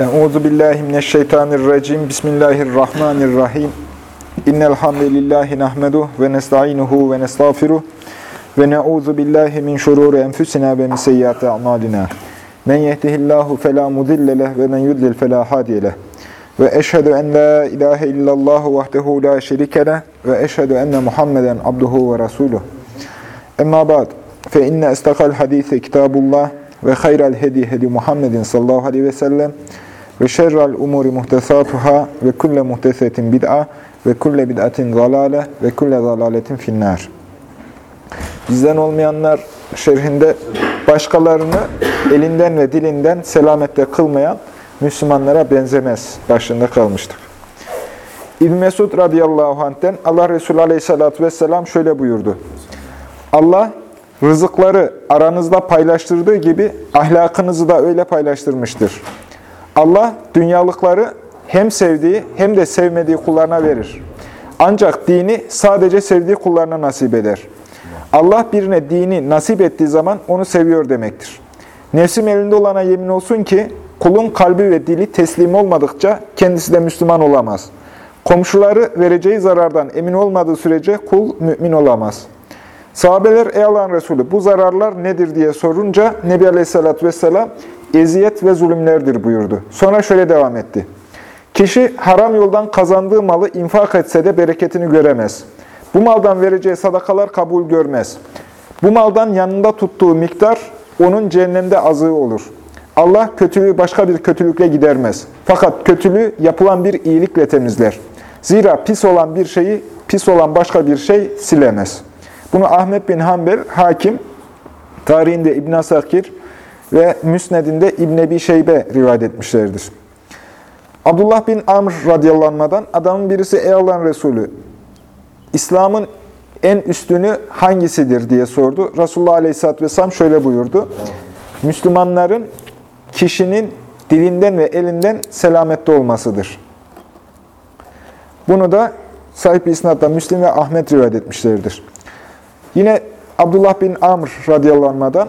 Euzu billahi mineşşeytanirracim. Bismillahirrahmanirrahim. İnnel hamdelellahi nahmedu ve nestainuhu ve nestağfiruh ve na'uzu billahi min şururi enfusina ve min seyyiati a'malina. Men yehdihillahu fela mudille leh ve men yudlil fela hadiye leh. Ve eşhedü en la ilahe illallah vahdehu la şerike leh ve eşhedü enne Muhammeden abduhu ve resuluh. Emma ba'd. Fe inne estakal hadise kitabullah ve hayral hedi hedi Muhammedin sallallahu aleyhi ve sellem ve şerrel umuri muhtesatuhâ ve kulle muhtesetin bid'a ve kulle bid'atin zalâle ve kulle zalâletin finnâr. Bizden olmayanlar şerhinde başkalarını elinden ve dilinden selamette kılmayan Müslümanlara benzemez başında kalmıştık. İbn Mesud radıyallahu anh'ten Allah Resulü aleyhissalatü vesselam şöyle buyurdu. Allah rızıkları aranızda paylaştırdığı gibi ahlakınızı da öyle paylaştırmıştır. Allah dünyalıkları hem sevdiği hem de sevmediği kullarına verir. Ancak dini sadece sevdiği kullarına nasip eder. Allah birine dini nasip ettiği zaman onu seviyor demektir. Nefsim elinde olana yemin olsun ki kulun kalbi ve dili teslim olmadıkça kendisi de Müslüman olamaz. Komşuları vereceği zarardan emin olmadığı sürece kul mümin olamaz. Sahabeler ey Allah'ın Resulü bu zararlar nedir diye sorunca Nebi Aleyhisselatü Vesselam eziyet ve zulümlerdir buyurdu. Sonra şöyle devam etti. Kişi haram yoldan kazandığı malı infak etse de bereketini göremez. Bu maldan vereceği sadakalar kabul görmez. Bu maldan yanında tuttuğu miktar onun cehennemde azığı olur. Allah kötülüğü başka bir kötülükle gidermez. Fakat kötülüğü yapılan bir iyilikle temizler. Zira pis olan bir şeyi pis olan başka bir şey silemez. Bunu Ahmet bin Hanbel, Hakim, tarihinde İbn Asakir ve Müsned'inde İbn Ebi Şeybe rivayet etmişlerdir. Abdullah bin Amr radıyallahu adamın birisi ey Allah'ın Resulü, İslam'ın en üstünü hangisidir diye sordu. Resulullah aleyhisselatü vesselam şöyle buyurdu. Müslümanların kişinin dilinden ve elinden selamette olmasıdır. Bunu da sahip isnatla Müslim ve Ahmet rivayet etmişlerdir. Yine Abdullah bin Amr radıyallahu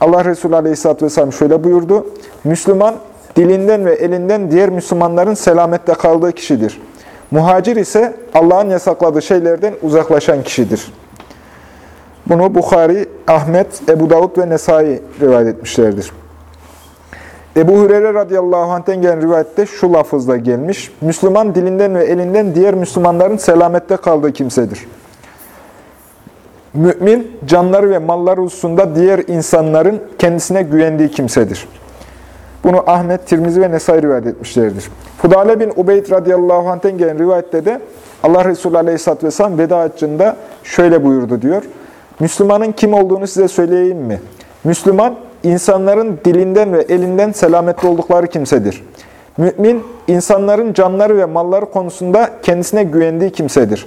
Allah Resulü aleyhisselatü vesselam şöyle buyurdu. Müslüman dilinden ve elinden diğer Müslümanların selamette kaldığı kişidir. Muhacir ise Allah'ın yasakladığı şeylerden uzaklaşan kişidir. Bunu Bukhari, Ahmet, Ebu Davud ve Nesai rivayet etmişlerdir. Ebu Hureyre radıyallahu anh'ten gelen rivayette şu lafızla gelmiş. Müslüman dilinden ve elinden diğer Müslümanların selamette kaldığı kimsedir. Mümin, canları ve malları hususunda diğer insanların kendisine güvendiği kimsedir. Bunu Ahmet, Tirmizi ve Nesai rivayet etmişlerdir. Fudale bin Ubeyd radıyallahu anh'ten gelen rivayette de Allah Resulü aleyhisselatü vesselam veda haccında şöyle buyurdu diyor. Müslümanın kim olduğunu size söyleyeyim mi? Müslüman, insanların dilinden ve elinden selametli oldukları kimsedir. Mümin, insanların canları ve malları konusunda kendisine güvendiği kimsedir.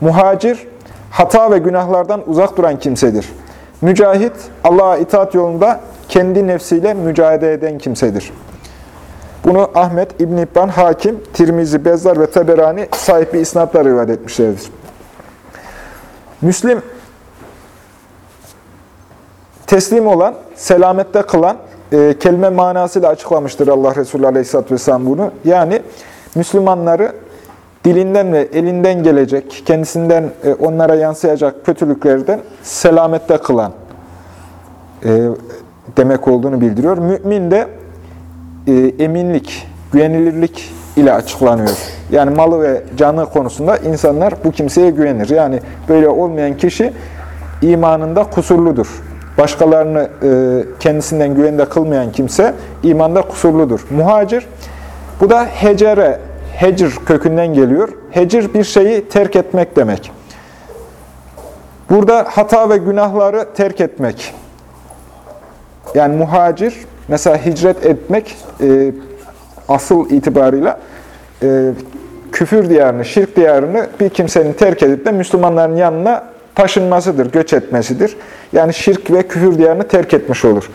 Muhacir, hata ve günahlardan uzak duran kimsedir. Mücahit, Allah'a itaat yolunda kendi nefsiyle mücadele eden kimsedir. Bunu Ahmet, İbn İbban, Hakim, Tirmizi, Bezzar ve Teberani sahibi isnatla rivayet etmişlerdir. Müslim, teslim olan, selamette kılan, e, kelime manasıyla açıklamıştır Allah Resulü Aleyhisselatü Vesselam bunu. Yani Müslümanları dilinden ve elinden gelecek, kendisinden e, onlara yansıyacak kötülüklerden selamette kılan e, demek olduğunu bildiriyor. Mümin de e, eminlik, güvenilirlik ile açıklanıyor. Yani malı ve canı konusunda insanlar bu kimseye güvenir. Yani böyle olmayan kişi imanında kusurludur. Başkalarını kendisinden güvende kılmayan kimse imanda kusurludur. Muhacir, bu da hecere, hecir kökünden geliyor. Hecir bir şeyi terk etmek demek. Burada hata ve günahları terk etmek. Yani muhacir, mesela hicret etmek e, asıl itibarıyla e, küfür diyarını, şirk diyarını bir kimsenin terk edip de Müslümanların yanına taşınmasıdır, göç etmesidir. Yani şirk ve küfür diyarını terk etmiş olur.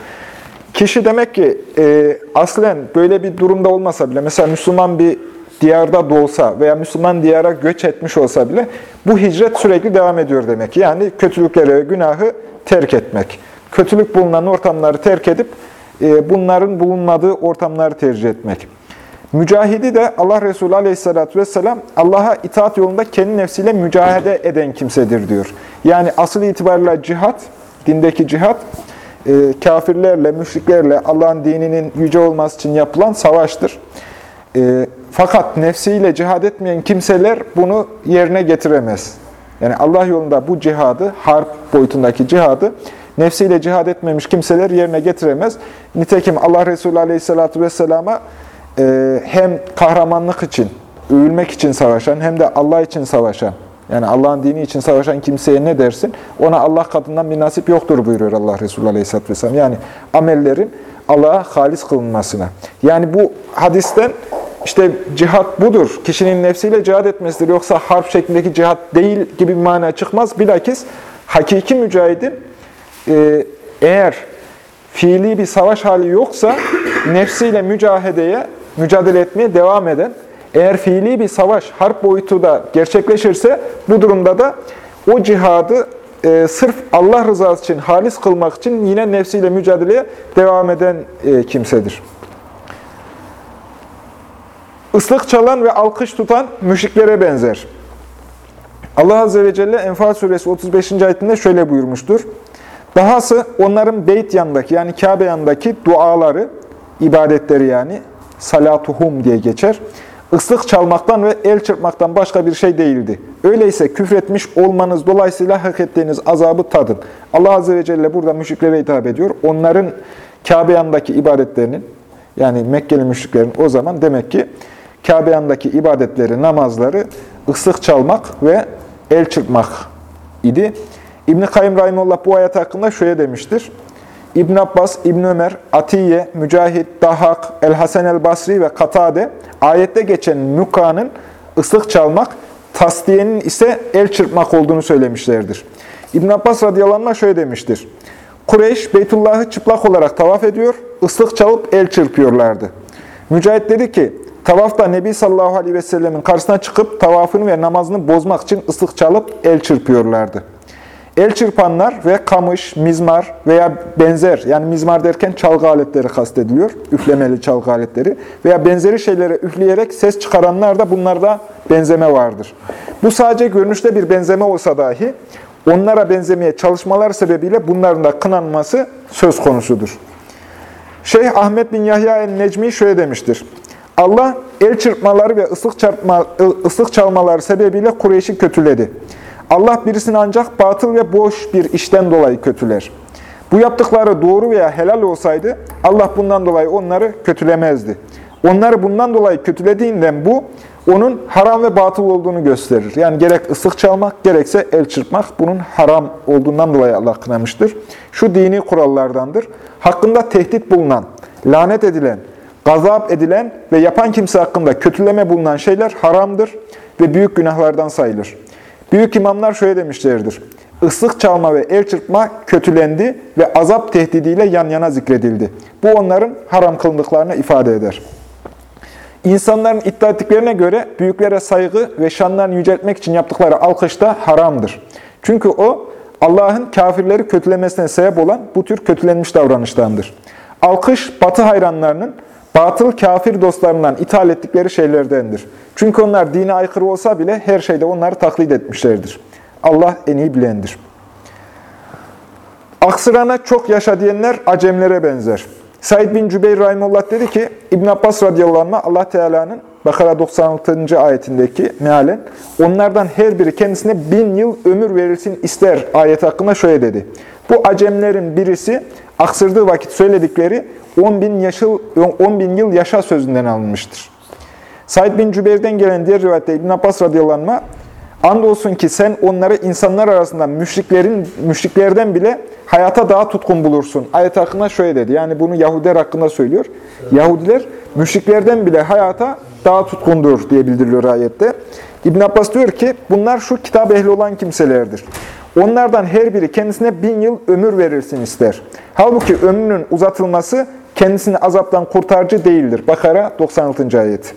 Kişi demek ki e, aslen böyle bir durumda olmasa bile, mesela Müslüman bir diyarda doğsa veya Müslüman diyara göç etmiş olsa bile bu hicret sürekli devam ediyor demek. Yani kötülükleri ve günahı terk etmek. Kötülük bulunan ortamları terk edip e, bunların bulunmadığı ortamları tercih etmek. Mücahidi de Allah Resulü Aleyhisselatü vesselam Allah'a itaat yolunda kendi nefsiyle mücahede eden kimsedir diyor. Yani asıl itibariyle cihat, dindeki cihat, e, kafirlerle, müşriklerle Allah'ın dininin yüce olması için yapılan savaştır. E, fakat nefsiyle cihad etmeyen kimseler bunu yerine getiremez. Yani Allah yolunda bu cihadı, harp boyutundaki cihadı, nefsiyle cihad etmemiş kimseler yerine getiremez. Nitekim Allah Resulü Aleyhisselatü Vesselam'a e, hem kahramanlık için, övülmek için savaşan hem de Allah için savaşan, yani Allah'ın dini için savaşan kimseye ne dersin? Ona Allah katından bir nasip yoktur buyuruyor Allah Resulü Aleyhisselatü Vesselam. Yani amellerin Allah'a halis kılınmasına. Yani bu hadisten işte cihat budur. Kişinin nefsiyle cihad etmesidir. Yoksa harp şeklindeki cihat değil gibi bir mana çıkmaz. Bilakis hakiki mücahidin e, eğer fiili bir savaş hali yoksa nefsiyle mücadeleye, mücadele etmeye devam eden, eğer fiili bir savaş, harp boyutu da gerçekleşirse bu durumda da o cihadı e, sırf Allah rızası için, halis kılmak için yine nefsiyle mücadeleye devam eden e, kimsedir. Islık çalan ve alkış tutan müşriklere benzer. Allah Azze ve Celle Enfal Suresi 35. ayetinde şöyle buyurmuştur. Dahası onların beyt yanındaki yani Kabe yanındaki duaları, ibadetleri yani salatuhum diye geçer. Islık çalmaktan ve el çırpmaktan başka bir şey değildi. Öyleyse küfretmiş olmanız dolayısıyla hak ettiğiniz azabı tadın. Allah Azze ve Celle burada müşriklere hitap ediyor. Onların Kabe yanındaki ibadetlerinin yani Mekkeli müşriklerin o zaman demek ki Kabe yanındaki ibadetleri, namazları ıslık çalmak ve el çırpmak idi. İbn-i Kayyum Rahimullah bu ayet hakkında şöyle demiştir. İbn Abbas, İbn Ömer, Atiye, Mücahit, Dahak, El-Hasen el-Basri ve Katade ayette geçen nukanın ıslık çalmak, tasdiyenin ise el çırpmak olduğunu söylemişlerdir. İbn Abbas radıyallahu anh şöyle demiştir. Kureyş Beytullah'ı çıplak olarak tavaf ediyor, ıslık çalıp el çırpıyorlardı. Mücahit dedi ki, tavafta Nebi sallallahu aleyhi ve sellemin karşısına çıkıp tavafını ve namazını bozmak için ıslık çalıp el çırpıyorlardı. El çırpanlar ve kamış, mizmar veya benzer, yani mizmar derken çalgı aletleri kastediliyor, üflemeli çalgı aletleri veya benzeri şeylere üfleyerek ses çıkaranlar da bunlarda benzeme vardır. Bu sadece görünüşte bir benzeme olsa dahi, onlara benzemeye çalışmalar sebebiyle bunların da kınanması söz konusudur. Şeyh Ahmet bin Yahya el-Necmi şöyle demiştir. Allah el çırpmaları ve ıslık, çarpma, ıslık çalmaları sebebiyle Kureyş'i kötüledi. Allah birisini ancak batıl ve boş bir işten dolayı kötüler. Bu yaptıkları doğru veya helal olsaydı Allah bundan dolayı onları kötülemezdi. Onları bundan dolayı kötülediğinden bu onun haram ve batıl olduğunu gösterir. Yani gerek ıslık çalmak gerekse el çırpmak bunun haram olduğundan dolayı Allah kınamıştır. Şu dini kurallardandır. Hakkında tehdit bulunan, lanet edilen, gazap edilen ve yapan kimse hakkında kötüleme bulunan şeyler haramdır ve büyük günahlardan sayılır. Büyük imamlar şöyle demişlerdir. Islık çalma ve el çırpma kötülendi ve azap tehdidiyle yan yana zikredildi. Bu onların haram kılındıklarını ifade eder. İnsanların iddia ettiklerine göre büyüklere saygı ve şanlarını yüceltmek için yaptıkları alkış da haramdır. Çünkü o Allah'ın kafirleri kötülemesine sebep olan bu tür kötülenmiş davranıştandır. Alkış batı hayranlarının batıl kafir dostlarından ithal ettikleri şeylerdendir. Çünkü onlar dine aykırı olsa bile her şeyde onları taklit etmişlerdir. Allah en iyi bilendir. Aksırana çok yaşa diyenler acemlere benzer. Said bin Cübeyr Rahimullah dedi ki, İbn Abbas radıyallahu anh Allah Teala'nın Bakara 96. ayetindeki mealen, onlardan her biri kendisine bin yıl ömür verilsin ister ayet hakkında şöyle dedi. Bu acemlerin birisi aksırdığı vakit söyledikleri 10 bin, yaşıl, 10 bin yıl yaşa sözünden alınmıştır. Said bin Cübeyr'den gelen diğer rivayette İbn Abbas radıyallahu anh, Andolsun ki sen onları insanlar arasında müşriklerin müşriklerden bile hayata daha tutkun bulursun. Ayet hakkında şöyle dedi. Yani bunu Yahudiler hakkında söylüyor. Evet. Yahudiler müşriklerden bile hayata daha tutkundur diye bildiriliyor ayette. İbn Abbas diyor ki bunlar şu kitap ehli olan kimselerdir. Onlardan her biri kendisine bin yıl ömür verilsin ister. Halbuki ömrünün uzatılması kendisini azaptan kurtarıcı değildir. Bakara 96. ayet.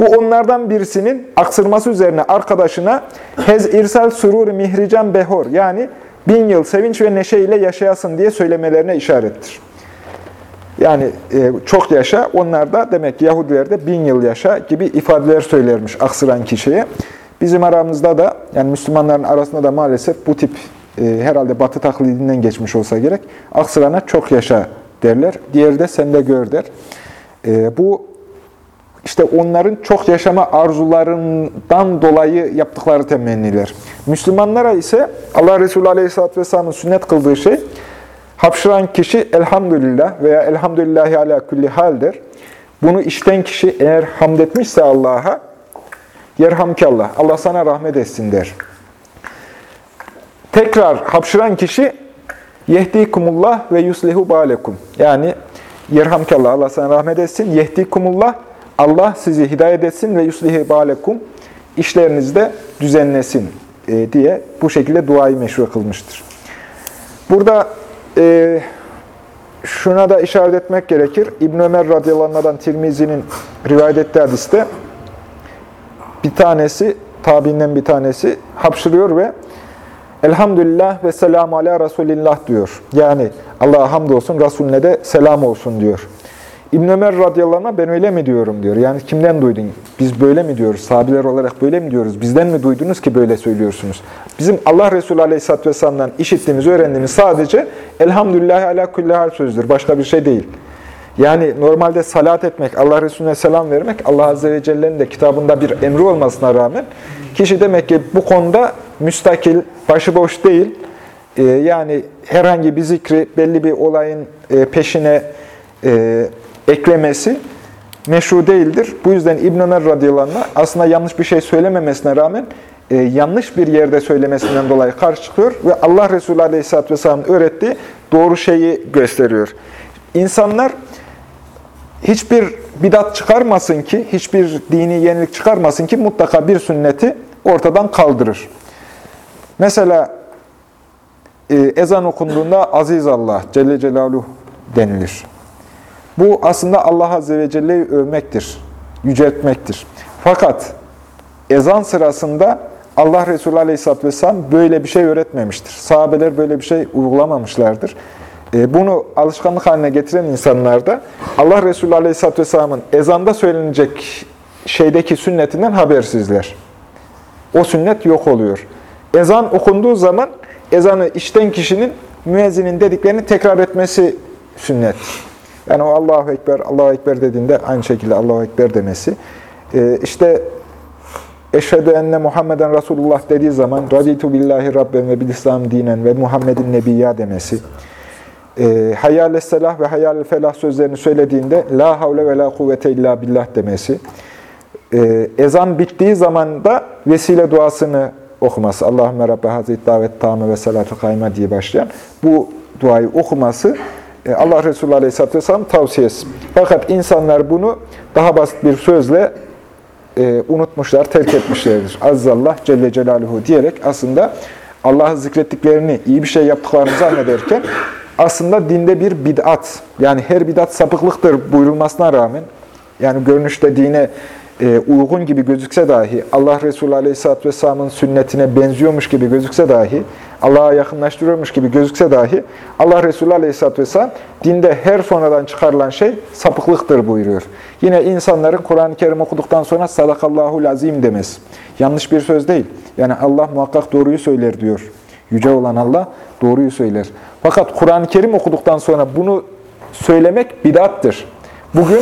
Bu onlardan birisinin aksırması üzerine arkadaşına hez irsal surur mihrican behor yani bin yıl sevinç ve neşe ile yaşayasın diye söylemelerine işarettir. Yani e, çok yaşa, onlar da demek ki Yahudiler de bin yıl yaşa gibi ifadeler söylermiş aksıran kişiye. Bizim aramızda da, yani Müslümanların arasında da maalesef bu tip e, herhalde batı taklidinden geçmiş olsa gerek, aksırana çok yaşa derler. Diğeri de sen de gör der. E, bu işte onların çok yaşama arzularından dolayı yaptıkları temenniler. Müslümanlara ise Allah Resulü Aleyhisselatü Vesselam'ın sünnet kıldığı şey, hapşıran kişi elhamdülillah veya elhamdülillahi ala kulli haldir. Bunu işten kişi eğer hamd etmişse Allah'a, yerhamkallah, Allah sana rahmet etsin der. Tekrar hapşıran kişi, yehdikumullah ve yuslihu balekum. Yani yerhamkallah, Allah sana rahmet etsin, yehdikumullah, Allah sizi hidayet etsin ve yuslihi balekum işlerinizde düzenlesin e, diye bu şekilde duayı meşru kılmıştır. Burada e, şuna da işaret etmek gerekir. İbn Ömer radıyallahu Tirmizi'nin rivayet ettiği hadiste bir tanesi, tabiinden bir tanesi hapşırıyor ve Elhamdülillah ve selamu ala Resulillah diyor. Yani Allah'a hamdolsun, Resulüne de selam olsun diyor. İbn Ömer radıyallahu ben öyle mi diyorum diyor. Yani kimden duydun? Biz böyle mi diyoruz? Sahabiler olarak böyle mi diyoruz? Bizden mi duydunuz ki böyle söylüyorsunuz? Bizim Allah Resulü aleyhisselatü vesselam'dan işittiğimiz, öğrendiğimiz sadece elhamdülillah ala kulli hal sözdür. Başka bir şey değil. Yani normalde salat etmek, Allah Resulüne selam vermek Allah Azze ve Celle'nin de kitabında bir emri olmasına rağmen kişi demek ki bu konuda müstakil, başıboş değil. Ee, yani herhangi bir zikri belli bir olayın e, peşine e, eklemesi meşru değildir. Bu yüzden İbn Ömer radıyallahu aslında yanlış bir şey söylememesine rağmen e, yanlış bir yerde söylemesinden dolayı karşı çıkıyor ve Allah Resulü aleyhisselatü vesselamın öğrettiği doğru şeyi gösteriyor. İnsanlar hiçbir bidat çıkarmasın ki, hiçbir dini yenilik çıkarmasın ki mutlaka bir sünneti ortadan kaldırır. Mesela e, ezan okunduğunda Aziz Allah Celle Celaluhu denilir. Bu aslında Allah Azze ve Celle'yi övmektir, yüceltmektir. Fakat ezan sırasında Allah Resulü Aleyhisselatü Vesselam böyle bir şey öğretmemiştir. Sahabeler böyle bir şey uygulamamışlardır. E, bunu alışkanlık haline getiren insanlar da Allah Resulü Aleyhisselatü Vesselam'ın ezanda söylenecek şeydeki sünnetinden habersizler. O sünnet yok oluyor. Ezan okunduğu zaman ezanı işten kişinin müezzinin dediklerini tekrar etmesi sünnet. Yani o Allahu Ekber, Allahu Ekber dediğinde aynı şekilde Allahu Ekber demesi. Ee, işte Eşhedü enne Muhammeden Resulullah dediği zaman Raditu billahi Rabben ve bil dinen ve Muhammedin Nebiyya demesi. E, hayal selah ve hayal felah sözlerini söylediğinde La havle ve la kuvvete illa billah demesi. E, ezan bittiği zaman da vesile duasını okuması. Allahümme Rabbe Hazreti Davet Tame ve Salatü Kayma diye başlayan bu duayı okuması e, Allah Resulü Aleyhisselatü Vesselam tavsiyesi. Fakat insanlar bunu daha basit bir sözle e, unutmuşlar, terk etmişlerdir. Azzallah Celle Celaluhu diyerek aslında Allah'ı zikrettiklerini, iyi bir şey yaptıklarını zannederken aslında dinde bir bid'at, yani her bid'at sapıklıktır buyurulmasına rağmen, yani görünüşte dine uygun gibi gözükse dahi, Allah Resulü Aleyhisselatü Vesselam'ın sünnetine benziyormuş gibi gözükse dahi, Allah'a yakınlaştırıyormuş gibi gözükse dahi, Allah Resulü Aleyhisselatü Vesselam dinde her sonradan çıkarılan şey sapıklıktır buyuruyor. Yine insanların Kur'an-ı Kerim okuduktan sonra sadakallahu lazim demez. Yanlış bir söz değil. Yani Allah muhakkak doğruyu söyler diyor. Yüce olan Allah doğruyu söyler. Fakat Kur'an-ı Kerim okuduktan sonra bunu söylemek bidattır. Bugün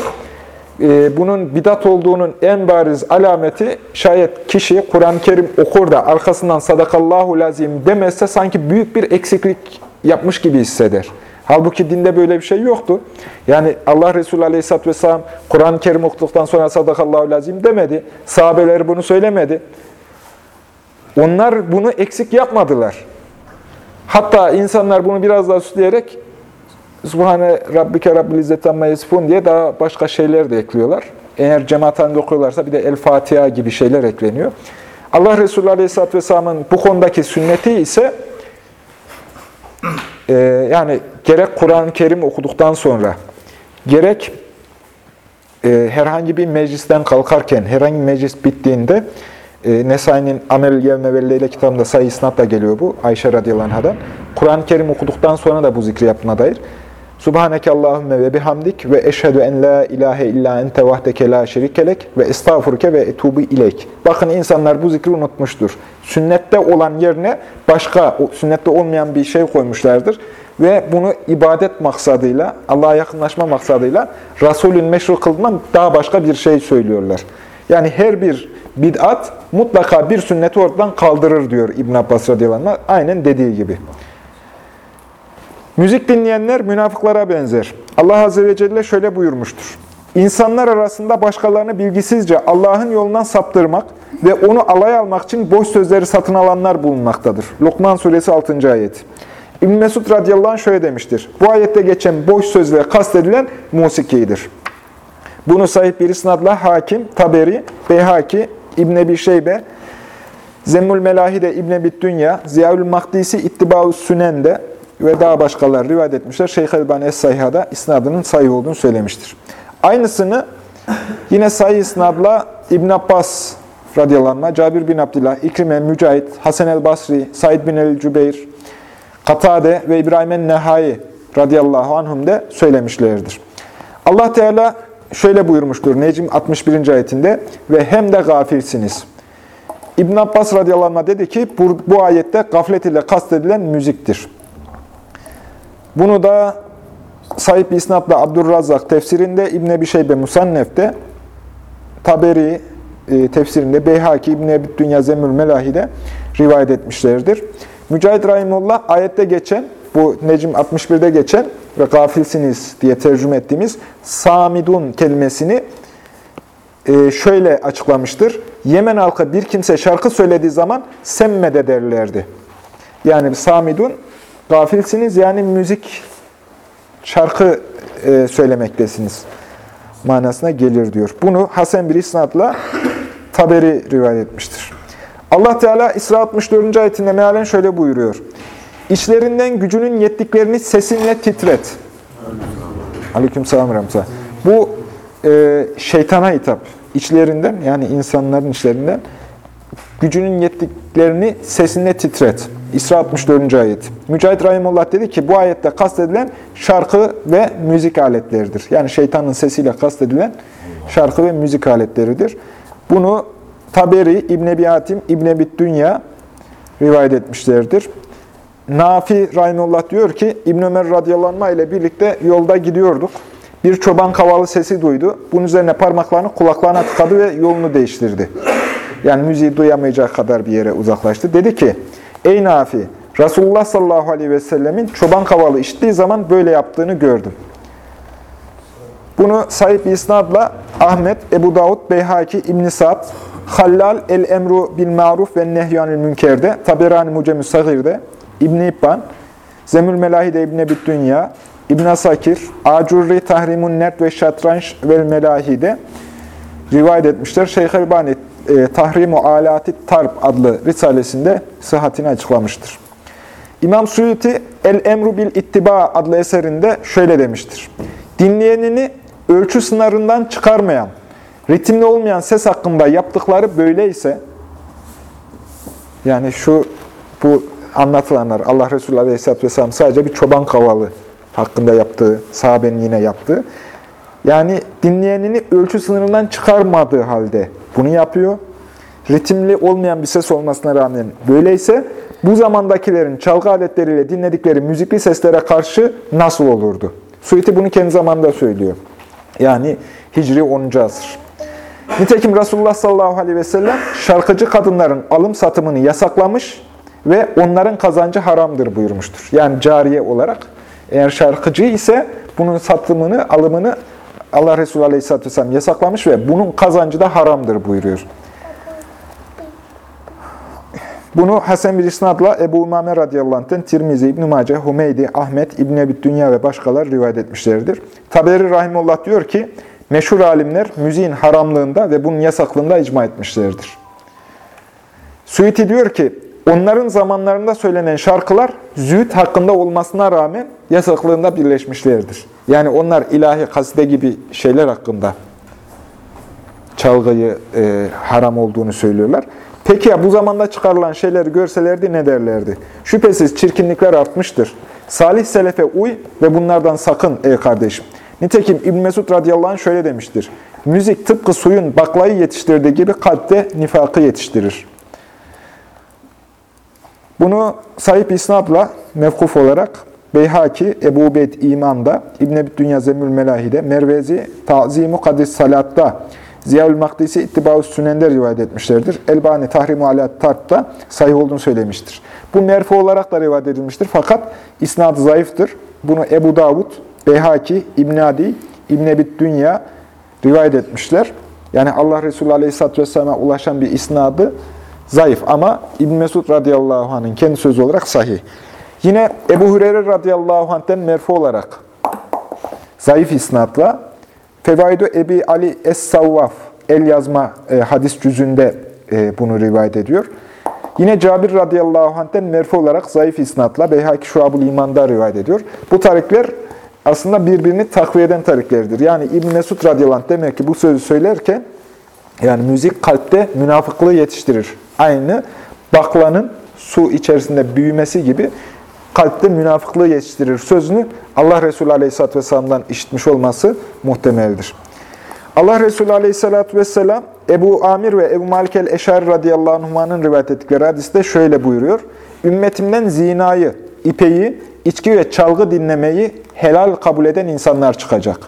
e, bunun bidat olduğunun en bariz alameti şayet kişi Kur'an-ı Kerim okur da arkasından sadakallahu lazim demezse sanki büyük bir eksiklik yapmış gibi hisseder. Halbuki dinde böyle bir şey yoktu. Yani Allah Resulü Aleyhisselatü Vesselam Kur'an-ı Kerim okuduktan sonra sadakallahu lazim demedi. Sahabeleri bunu söylemedi. Onlar bunu eksik yapmadılar. Hatta insanlar bunu biraz daha süsleyerek Subhane Rabbike Rabbil İzzeti Amma Yesifun diye daha başka şeyler de ekliyorlar. Eğer cemaat halinde okuyorlarsa bir de El Fatiha gibi şeyler ekleniyor. Allah Resulü Aleyhisselatü Vesselam'ın bu konudaki sünneti ise e, yani gerek Kur'an-ı Kerim okuduktan sonra gerek e, herhangi bir meclisten kalkarken, herhangi bir meclis bittiğinde e, Nesai'nin Amel Yevme ve kitabında sayı isnatla geliyor bu. Ayşe radıyallahu anh'dan. Kur'an-ı Kerim okuduktan sonra da bu zikri yaptığına dair. Subhaneke Allahümme ve bihamdik ve eşhedü en la ilahe illa ente vahdeke la şerikelek ve estağfurke ve etubu ilek. Bakın insanlar bu zikri unutmuştur. Sünnette olan yerine başka, sünnette olmayan bir şey koymuşlardır. Ve bunu ibadet maksadıyla, Allah'a yakınlaşma maksadıyla Resulün meşru kıldığından daha başka bir şey söylüyorlar. Yani her bir bid'at mutlaka bir sünneti ortadan kaldırır diyor İbn Abbas radıyallahu anh. Aynen dediği gibi. Müzik dinleyenler münafıklara benzer. Allah Azze ve Celle şöyle buyurmuştur. İnsanlar arasında başkalarını bilgisizce Allah'ın yolundan saptırmak ve onu alay almak için boş sözleri satın alanlar bulunmaktadır. Lokman suresi 6. ayet. İbn Mesud radıyallahu anh şöyle demiştir. Bu ayette geçen boş sözle kastedilen musikidir. Bunu sahip bir isnadla Hakim, Taberi, Beyhaki, İbn Ebi Şeybe, Zemmül Melahide İbn Ebi Dünya, Ziyaül Mahdisi İttibâ-ı Sünen'de ve daha başkaları rivayet etmişler. Şeyh Elbani Es-Sayha'da isnadının sayı olduğunu söylemiştir. Aynısını yine sayı isnadla İbn Abbas radıyallahu Cabir bin Abdullah, İkrime, Mücahit, Hasan el-Basri, Said bin el-Cübeyr, Katade ve İbrahim el-Nehai radıyallahu anhum de söylemişlerdir. Allah Teala şöyle buyurmuştur Necim 61. ayetinde ve hem de gafilsiniz. İbn Abbas radıyallahu dedi ki bu, bu ayette gaflet ile kastedilen müziktir. Bunu da sahip isnatla Abdurrazzak tefsirinde, İbn Ebi Şeybe Musannef'te, Taberi e, tefsirinde, Beyhaki İbn Ebi Dünya Zemül Melahi'de rivayet etmişlerdir. Mücahit Rahimullah ayette geçen, bu Necim 61'de geçen ve gafilsiniz diye tercüme ettiğimiz samidun kelimesini e, şöyle açıklamıştır. Yemen halkı bir kimse şarkı söylediği zaman semmede derlerdi. Yani samidun gafilsiniz yani müzik şarkı e, söylemektesiniz manasına gelir diyor. Bunu Hasan bir isnadla Taberi rivayet etmiştir. Allah Teala İsra 64. ayetinde mealen şöyle buyuruyor. İçlerinden gücünün yettiklerini sesinle titret. Aleyküm selam Ramza. Bu e, şeytana hitap. İçlerinden yani insanların içlerinden gücünün yettiklerini sesinle titret. İsra 64. ayet. Mücahit Rahimullah dedi ki bu ayette kastedilen şarkı ve müzik aletleridir. Yani şeytanın sesiyle kastedilen şarkı ve müzik aletleridir. Bunu Taberi, İbn Ebi Hatim, İbn Ebi Dünya rivayet etmişlerdir. Nafi Rahimullah diyor ki İbn Ömer radıyallahu ile birlikte yolda gidiyorduk. Bir çoban kavalı sesi duydu. Bunun üzerine parmaklarını kulaklarına tıkadı ve yolunu değiştirdi. Yani müziği duyamayacak kadar bir yere uzaklaştı. Dedi ki, ey Nafi, Resulullah sallallahu aleyhi ve sellemin çoban kavalı işittiği zaman böyle yaptığını gördüm. Bunu sahip isnadla Ahmet, Ebu Davud, Beyhaki, İbn Sa'd, Hallal el-Emru bil Maruf ve Nehyanil Münker'de, Taberani Mucemü Sagir'de, İbn İbban, Zemül Melahide İbn Ebi Dünya, İbn Asakir, Acurri Tahrimun Nert ve Şatranş vel Melahi'de rivayet etmişler. Şeyh Elbani e, Tahrimu Alati Tarp adlı risalesinde sıhhatini açıklamıştır. İmam Suyuti El-Emru bil İttiba adlı eserinde şöyle demiştir. Dinleyenini ölçü sınırından çıkarmayan, ritimli olmayan ses hakkında yaptıkları böyleyse, yani şu bu anlatılanlar, Allah Resulü Aleyhisselatü Vesselam sadece bir çoban kavalı hakkında yaptığı, sahabenin yine yaptığı, yani dinleyenini ölçü sınırından çıkarmadığı halde bunu yapıyor. Ritimli olmayan bir ses olmasına rağmen böyleyse bu zamandakilerin çalgı aletleriyle dinledikleri müzikli seslere karşı nasıl olurdu? Suiti bunu kendi zamanında söylüyor. Yani Hicri 10. asır. Nitekim Resulullah sallallahu aleyhi ve sellem şarkıcı kadınların alım satımını yasaklamış ve onların kazancı haramdır buyurmuştur. Yani cariye olarak eğer şarkıcı ise bunun satımını, alımını Allah Resulü Aleyhisselatü Vesselam yasaklamış ve bunun kazancı da haramdır buyuruyor. Bunu Hasan bir isnadla Ebu Umame radıyallahu anh'ten Tirmizi, İbn-i Mace, Humeydi, Ahmet, İbn-i Dünya ve başkaları rivayet etmişlerdir. Taberi Rahimullah diyor ki, meşhur alimler müziğin haramlığında ve bunun yasaklığında icma etmişlerdir. Suiti diyor ki, onların zamanlarında söylenen şarkılar zühd hakkında olmasına rağmen yasaklığında birleşmişlerdir. Yani onlar ilahi kaside gibi şeyler hakkında çalgıyı e, haram olduğunu söylüyorlar. Peki ya bu zamanda çıkarılan şeyleri görselerdi ne derlerdi? Şüphesiz çirkinlikler artmıştır. Salih selefe uy ve bunlardan sakın ey kardeşim. Nitekim İbn Mesud radıyallahu anh şöyle demiştir. Müzik tıpkı suyun baklayı yetiştirdiği gibi kalpte nifakı yetiştirir. Bunu sahip isnadla mevkuf olarak Beyhaki, Ebu Ubeyd İman'da, İbn-i Dünya Zemül Melahi'de, Mervezi, Ta'zim-u Kadis Salat'ta, Ziyaül Makdisi İttibâ-ı Sünen'de rivayet etmişlerdir. Elbani Tahrim-u Alat Tart'ta sahih olduğunu söylemiştir. Bu merfu olarak da rivayet edilmiştir fakat isnad zayıftır. Bunu Ebu Davud, Beyhaki, İbn Adi, İbn Ebi Dünya rivayet etmişler. Yani Allah Resulü Aleyhisselatü Vesselam'a ulaşan bir isnadı zayıf ama İbn Mesud radıyallahu anh'ın kendi sözü olarak sahih. Yine Ebu Hureyre radıyallahu anh'ten merfu olarak zayıf isnatla Fevaidu Ebi Ali Es-Savvaf el yazma e, hadis cüzünde e, bunu rivayet ediyor. Yine Cabir radıyallahu anh'ten merfu olarak zayıf isnatla Beyhaki Şuab-ül İman'da rivayet ediyor. Bu tarikler aslında birbirini takviye eden tariklerdir. Yani İbn Mesud radıyallahu anh demek ki bu sözü söylerken yani müzik kalpte münafıklığı yetiştirir. Aynı baklanın su içerisinde büyümesi gibi kalpte münafıklığı yetiştirir sözünü Allah Resulü Aleyhisselatü Vesselam'dan işitmiş olması muhtemeldir. Allah Resulü Aleyhisselatü Vesselam Ebu Amir ve Ebu Malik el-Eşari radıyallahu anhümanın rivayet ettikleri hadiste şöyle buyuruyor. Ümmetimden zinayı, ipeyi, içki ve çalgı dinlemeyi helal kabul eden insanlar çıkacak.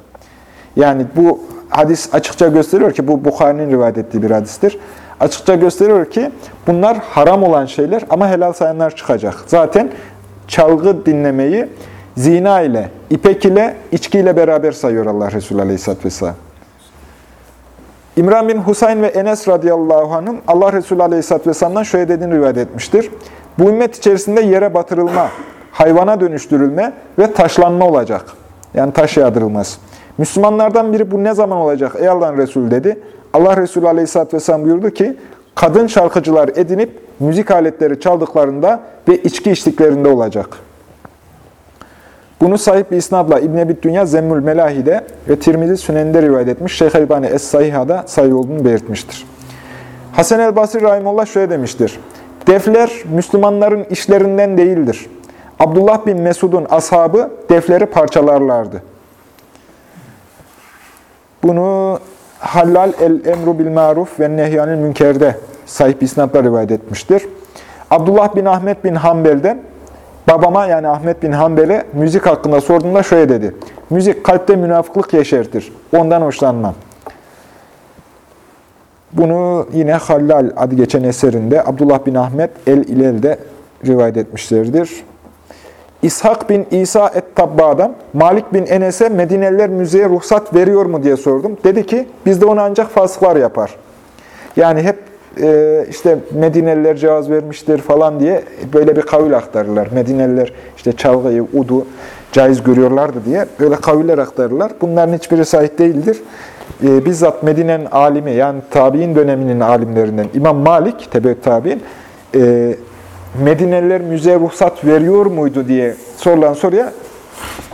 Yani bu hadis açıkça gösteriyor ki bu Bukhari'nin rivayet ettiği bir hadistir. Açıkça gösteriyor ki bunlar haram olan şeyler ama helal sayanlar çıkacak. Zaten çalgı dinlemeyi zina ile, ipek ile, içki ile beraber sayıyor Allah Resulü Aleyhisselatü Vesselam. İmran bin Husayn ve Enes radıyallahu anh'ın Allah Resulü Aleyhisselatü Vesselam'dan şöyle dediğini rivayet etmiştir. Bu ümmet içerisinde yere batırılma, hayvana dönüştürülme ve taşlanma olacak. Yani taş yağdırılması. Müslümanlardan biri bu ne zaman olacak ey Allah'ın Resulü dedi. Allah Resulü Aleyhisselatü Vesselam buyurdu ki, kadın şarkıcılar edinip müzik aletleri çaldıklarında ve içki içtiklerinde olacak. Bunu sahip bir isnadla İbn-i Ebi Dünya Zemmül Melahi'de ve Tirmizi Sünen'de rivayet etmiş. Şeyh Elbani Es-Sahiha'da sayı olduğunu belirtmiştir. Hasan el-Basri Rahimullah şöyle demiştir. Defler Müslümanların işlerinden değildir. Abdullah bin Mesud'un ashabı defleri parçalarlardı. Bunu Hallal el-Emru bil Maruf ve Nehyanil Münker'de sahip isnatla rivayet etmiştir. Abdullah bin Ahmet bin Hanbel'den babama yani Ahmet bin Hanbel'e müzik hakkında sorduğunda şöyle dedi. Müzik kalpte münafıklık yeşertir. Ondan hoşlanmam. Bunu yine Hallal adı geçen eserinde Abdullah bin Ahmet el-İlel'de rivayet etmişlerdir. İshak bin İsa et-Tabba'dan Malik bin Enes'e Medineliler müziğe ruhsat veriyor mu diye sordum. Dedi ki bizde onu ancak fasıklar yapar. Yani hep e, işte Medineliler cevaz vermiştir falan diye böyle bir kavil aktarırlar. Medineliler işte çalgıyı, udu caiz görüyorlardı diye böyle kaviller aktarırlar. Bunların hiçbiri sahih değildir. E, bizzat Medine'nin alimi yani tabi'in döneminin alimlerinden İmam Malik, tebe tabi'in e, Medineliler müziğe ruhsat veriyor muydu diye sorulan soruya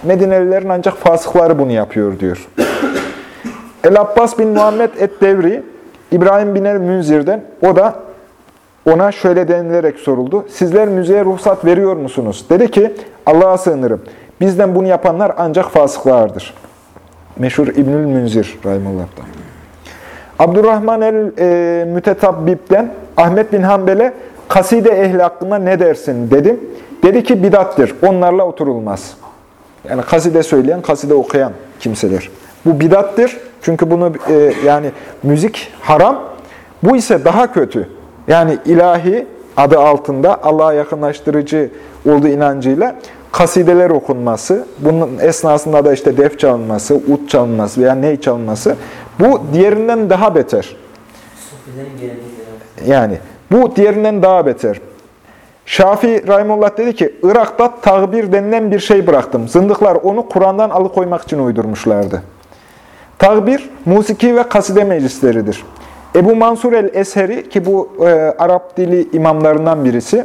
Medinelilerin ancak fasıkları bunu yapıyor diyor. El-Abbas bin Muhammed et-Devri İbrahim bin el-Münzir'den o da ona şöyle denilerek soruldu. Sizler müziğe ruhsat veriyor musunuz? Dedi ki Allah'a sığınırım. Bizden bunu yapanlar ancak fasıklardır. Meşhur İbnül Münzir Rahimullah'tan. Abdurrahman el-Mütetabbib'den Ahmet bin Hanbel'e kaside ehli hakkında ne dersin dedim. Dedi ki bidattir. Onlarla oturulmaz. Yani kaside söyleyen, kaside okuyan kimseler. Bu bidattir. Çünkü bunu e, yani müzik haram. Bu ise daha kötü. Yani ilahi adı altında Allah'a yakınlaştırıcı olduğu inancıyla kasideler okunması, bunun esnasında da işte def çalınması, ut çalınması veya ney çalınması bu diğerinden daha beter. Yani bu diğerinden daha beter. Şafii Rahimullah dedi ki, Irak'ta tagbir denilen bir şey bıraktım. Zındıklar onu Kur'an'dan alıkoymak için uydurmuşlardı. Tagbir, musiki ve kaside meclisleridir. Ebu Mansur el-Esheri ki bu e, Arap dili imamlarından birisi,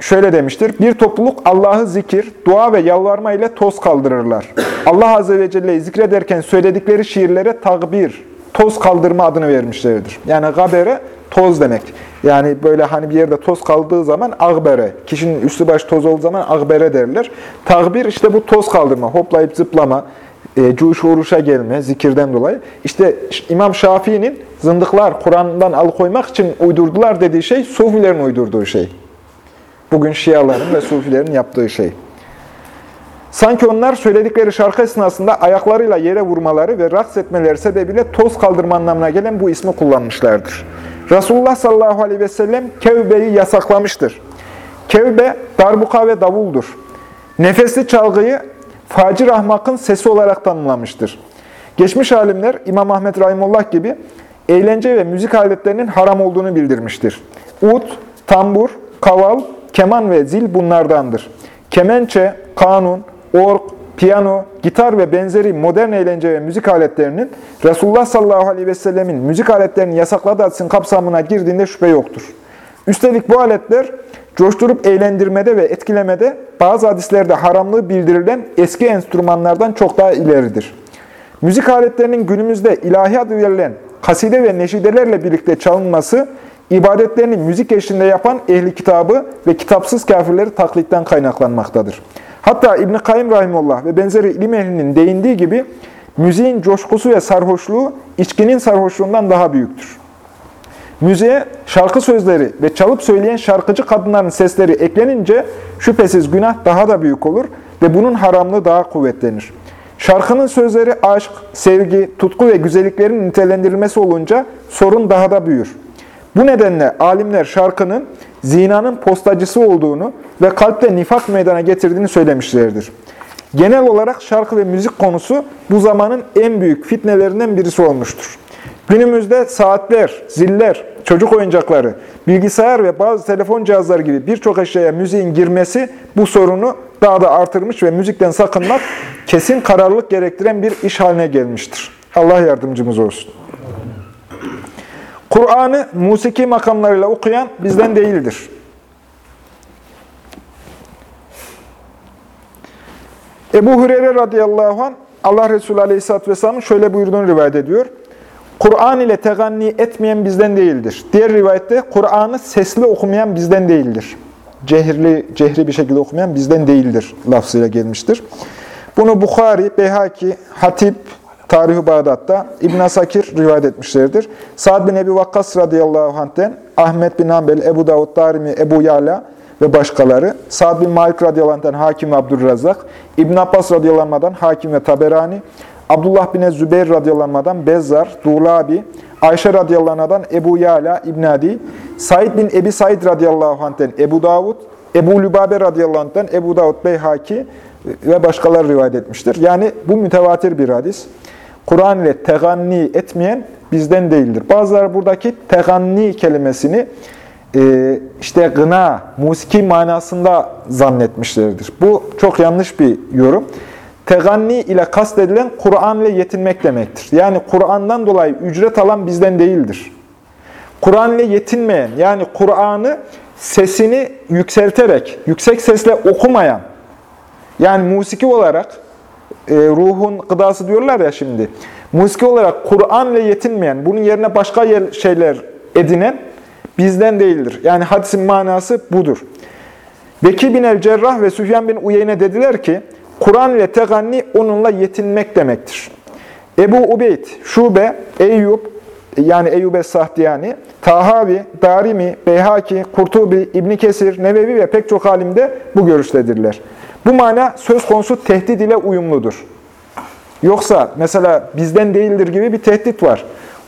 şöyle demiştir. Bir topluluk Allah'ı zikir, dua ve yalvarma ile toz kaldırırlar. Allah Azze ve Celle'yi zikrederken söyledikleri şiirlere tagbir, toz kaldırma adını vermişlerdir. Yani gabere toz demek. Yani böyle hani bir yerde toz kaldığı zaman agbere. Kişinin üstü baş toz olduğu zaman agbere derler. Takbir işte bu toz kaldırma, hoplayıp zıplama, e, cuş uğruşa gelme zikirden dolayı. İşte İmam Şafii'nin zındıklar Kur'an'dan alıkoymak için uydurdular dediği şey Sufilerin uydurduğu şey. Bugün Şiaların ve Sufilerin yaptığı şey. Sanki onlar söyledikleri şarkı esnasında ayaklarıyla yere vurmaları ve raks etmeleri sebebiyle toz kaldırma anlamına gelen bu ismi kullanmışlardır. Resulullah sallallahu aleyhi ve sellem kevbeyi yasaklamıştır. Kevbe darbuka ve davuldur. Nefesli çalgıyı facir ahmakın sesi olarak tanımlamıştır. Geçmiş alimler İmam Ahmet Rahimullah gibi eğlence ve müzik aletlerinin haram olduğunu bildirmiştir. Ud, tambur, kaval, keman ve zil bunlardandır. Kemençe, kanun, org, piyano, gitar ve benzeri modern eğlence ve müzik aletlerinin Resulullah sallallahu aleyhi ve sellemin müzik aletlerini yasakladığı hadisin kapsamına girdiğinde şüphe yoktur. Üstelik bu aletler coşturup eğlendirmede ve etkilemede bazı hadislerde haramlığı bildirilen eski enstrümanlardan çok daha ileridir. Müzik aletlerinin günümüzde ilahi adı verilen kaside ve neşidelerle birlikte çalınması, ibadetlerini müzik eşliğinde yapan ehli kitabı ve kitapsız kafirleri taklitten kaynaklanmaktadır. Hatta İbn-i Kayyum Rahimullah ve benzeri ilim ehlinin değindiği gibi müziğin coşkusu ve sarhoşluğu içkinin sarhoşluğundan daha büyüktür. Müziğe şarkı sözleri ve çalıp söyleyen şarkıcı kadınların sesleri eklenince şüphesiz günah daha da büyük olur ve bunun haramlığı daha kuvvetlenir. Şarkının sözleri aşk, sevgi, tutku ve güzelliklerin nitelendirilmesi olunca sorun daha da büyür. Bu nedenle alimler şarkının zinanın postacısı olduğunu ve kalpte nifak meydana getirdiğini söylemişlerdir. Genel olarak şarkı ve müzik konusu bu zamanın en büyük fitnelerinden birisi olmuştur. Günümüzde saatler, ziller, çocuk oyuncakları, bilgisayar ve bazı telefon cihazları gibi birçok eşyaya müziğin girmesi bu sorunu daha da artırmış ve müzikten sakınmak kesin kararlılık gerektiren bir iş haline gelmiştir. Allah yardımcımız olsun. Kur'an'ı musiki makamlarıyla okuyan bizden değildir. Ebu Hureyre radıyallahu anh Allah Resulü aleyhisselatü vesselamın şöyle buyurduğunu rivayet ediyor. Kur'an ile teganni etmeyen bizden değildir. Diğer rivayette Kur'an'ı sesli okumayan bizden değildir. Cehirli, cehri bir şekilde okumayan bizden değildir lafzıyla gelmiştir. Bunu Bukhari, Beyhaki, Hatip, Tarih-i Bağdat'ta İbn Asakir rivayet etmişlerdir. Sa'd bin Ebi Vakkas radıyallahu anh'ten Ahmet bin Hanbel, Ebu Davud, Darimi, Ebu Yala ve başkaları, Sa'd bin Malik radıyallahu anh'ten Hakim ve Abdurrazak, İbn Abbas radıyallahu Hakim ve Taberani, Abdullah bin Zübeyir radıyallahu Bezzar, Dulabi, Ayşe radıyallahu Ebu Yala İbn Adi, Said bin Ebi Said radıyallahu anh'ten Ebu Davud, Ebu Lübabe radıyallahu anh'tan Ebu Davud Beyhaki ve başkaları rivayet etmiştir. Yani bu mütevatir bir hadis. Kur'an ile teganni etmeyen bizden değildir. Bazıları buradaki teganni kelimesini e, işte gına, musiki manasında zannetmişlerdir. Bu çok yanlış bir yorum. Teganni ile kastedilen Kur'an ile yetinmek demektir. Yani Kur'an'dan dolayı ücret alan bizden değildir. Kur'an ile yetinmeyen, yani Kur'an'ı sesini yükselterek, yüksek sesle okumayan, yani musiki olarak, e, ruhun gıdası diyorlar ya şimdi, musiki olarak Kur'an ile yetinmeyen, bunun yerine başka yer, şeyler edinen bizden değildir. Yani hadisin manası budur. Bekir bin el-Cerrah ve Süfyan bin Uyeyne dediler ki, Kur'an ile teganni onunla yetinmek demektir. Ebu Ubeyd, Şube, Eyüp, yani Eyyub Es-Sahdiyani, Tahavi, Darimi, Beyhaki, Kurtubi, İbn Kesir, Nevevi ve pek çok alimde bu görüştedirler. Bu mana söz konusu tehdit ile uyumludur. Yoksa mesela bizden değildir gibi bir tehdit var.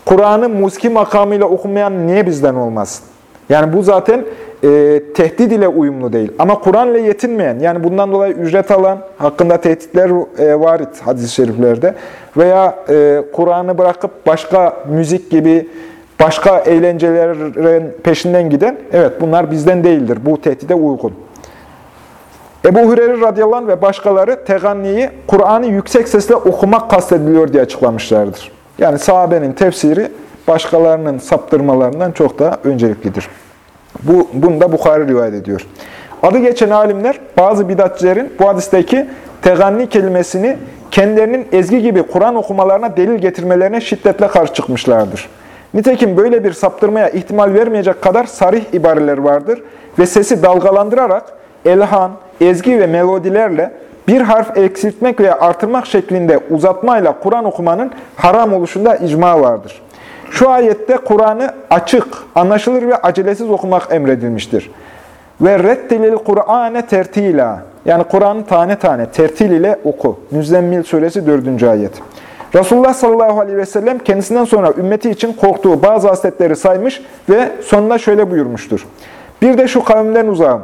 Kur'an'ı musiki makamıyla okumayan niye bizden olmaz? Yani bu zaten e, tehdit ile uyumlu değil. Ama Kur'an ile yetinmeyen, yani bundan dolayı ücret alan, hakkında tehditler e, var hadis-i şeriflerde veya e, Kur'an'ı bırakıp başka müzik gibi başka eğlencelerin peşinden giden, evet bunlar bizden değildir. Bu tehdide uygun. Ebu Hureyre radıyallahu anh ve başkaları teganniyi Kur'an'ı yüksek sesle okumak kastediliyor diye açıklamışlardır. Yani sahabenin tefsiri başkalarının saptırmalarından çok daha önceliklidir. Bu, bunu da Bukhari rivayet ediyor. Adı geçen alimler bazı bidatçilerin bu hadisteki teganni kelimesini kendilerinin ezgi gibi Kur'an okumalarına delil getirmelerine şiddetle karşı çıkmışlardır. Nitekim böyle bir saptırmaya ihtimal vermeyecek kadar sarih ibareler vardır ve sesi dalgalandırarak elhan, ezgi ve melodilerle bir harf eksiltmek veya artırmak şeklinde uzatmayla Kur'an okumanın haram oluşunda icma vardır. Şu ayette Kur'an'ı açık, anlaşılır ve acelesiz okumak emredilmiştir. Ve rettilil Kur'ane tertila. Yani Kur'an'ı tane tane, tertil ile oku. Müzzemmil suresi 4. ayet. Resulullah sallallahu aleyhi ve sellem kendisinden sonra ümmeti için korktuğu bazı hasletleri saymış ve sonunda şöyle buyurmuştur. Bir de şu kavimden uzağım.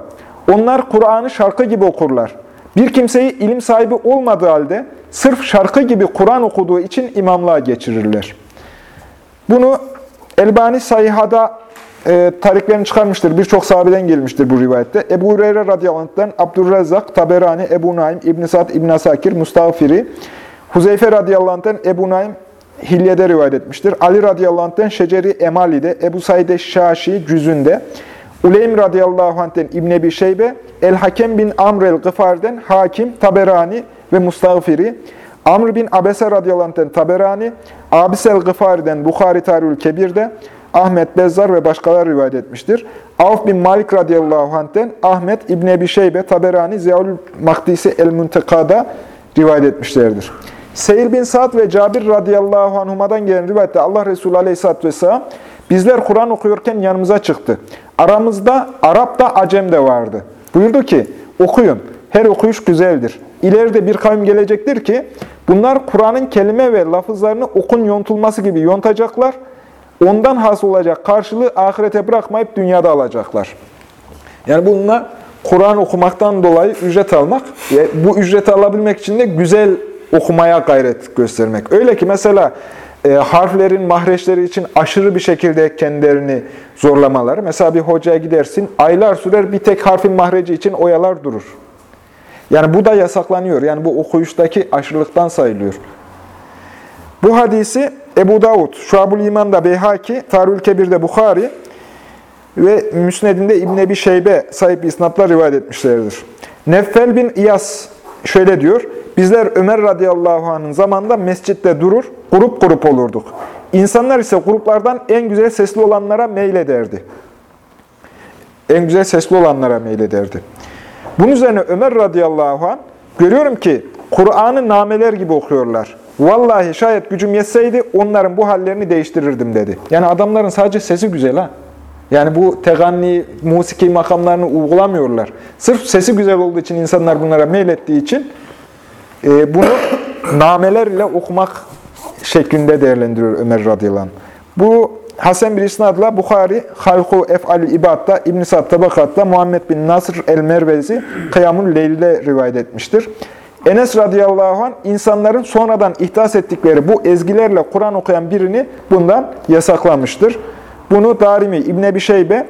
Onlar Kur'an'ı şarkı gibi okurlar. Bir kimseyi ilim sahibi olmadığı halde sırf şarkı gibi Kur'an okuduğu için imamlığa geçirirler. Bunu Elbani Sayha'da e, tariklerini çıkarmıştır. Birçok sahabeden gelmiştir bu rivayette. Ebu Hureyre radıyallahu anh'tan Abdurrezzak, Taberani, Ebu Naim, İbn Sa'd, İbn Asakir, Mustafiri, Huzeyfe radıyallahu anh'tan Ebu Naim Hilye'de rivayet etmiştir. Ali radıyallahu anh'tan Şeceri Emali'de, Ebu Said Şaşi Cüzünde, Uleym radıyallahu anh'ten İbn Ebi Şeybe, El-Hakem bin Amr el-Gıfar'den Hakim, Taberani ve Mustafiri, Amr bin Abese radıyallahu anh'ten Taberani, Abis el-Gıfari'den Bukhari Tarihül Kebir'de, Ahmet Bezzar ve başkaları rivayet etmiştir. Avf bin Malik radıyallahu anh'ten Ahmet İbn Ebi Şeybe, Taberani, Ziyaül Makdisi el-Munteka'da rivayet etmişlerdir. Seyir bin Sa'd ve Cabir radıyallahu anhuma'dan gelen rivayette Allah Resulü aleyhisselatü vesselam bizler Kur'an okuyorken yanımıza çıktı. Aramızda Arap da Acem de vardı. Buyurdu ki okuyun. Her okuyuş güzeldir. İleride bir kavim gelecektir ki bunlar Kur'an'ın kelime ve lafızlarını okun yontulması gibi yontacaklar. Ondan hasıl olacak karşılığı ahirete bırakmayıp dünyada alacaklar. Yani bununla Kur'an okumaktan dolayı ücret almak ve bu ücreti alabilmek için de güzel okumaya gayret göstermek. Öyle ki mesela e, harflerin mahreçleri için aşırı bir şekilde kendilerini zorlamaları. Mesela bir hocaya gidersin, aylar sürer bir tek harfin mahreci için oyalar durur. Yani bu da yasaklanıyor. Yani bu okuyuştaki aşırılıktan sayılıyor. Bu hadisi Ebu Davud, Şuab-ül İman'da Beyhaki, Tarül Kebir'de Bukhari ve Müsned'inde İbn Ebi Şeybe sahip isnatlar rivayet etmişlerdir. Neffel bin İyas şöyle diyor, bizler Ömer radıyallahu anh'ın zamanında mescitte durur, grup grup olurduk. İnsanlar ise gruplardan en güzel sesli olanlara meylederdi. En güzel sesli olanlara meylederdi. Bunun üzerine Ömer radıyallahu anh, görüyorum ki Kur'an'ı nameler gibi okuyorlar. Vallahi şayet gücüm yetseydi onların bu hallerini değiştirirdim dedi. Yani adamların sadece sesi güzel ha. Yani bu teganni, musiki makamlarını uygulamıyorlar. Sırf sesi güzel olduğu için insanlar bunlara meylettiği için e, bunu nameler ile okumak şeklinde değerlendiriyor Ömer radıyallahu anh. Bu Hasan bir isnadla Bukhari, Halku Ef'al-i İbad'da, İbn-i Sa'd Tabakat'ta, Muhammed bin Nasr el-Mervezi, Kıyamul Leyl'de rivayet etmiştir. Enes radıyallahu anh insanların sonradan ihdas ettikleri bu ezgilerle Kur'an okuyan birini bundan yasaklamıştır. Bunu Darimi, İbn Ebi Şeybe,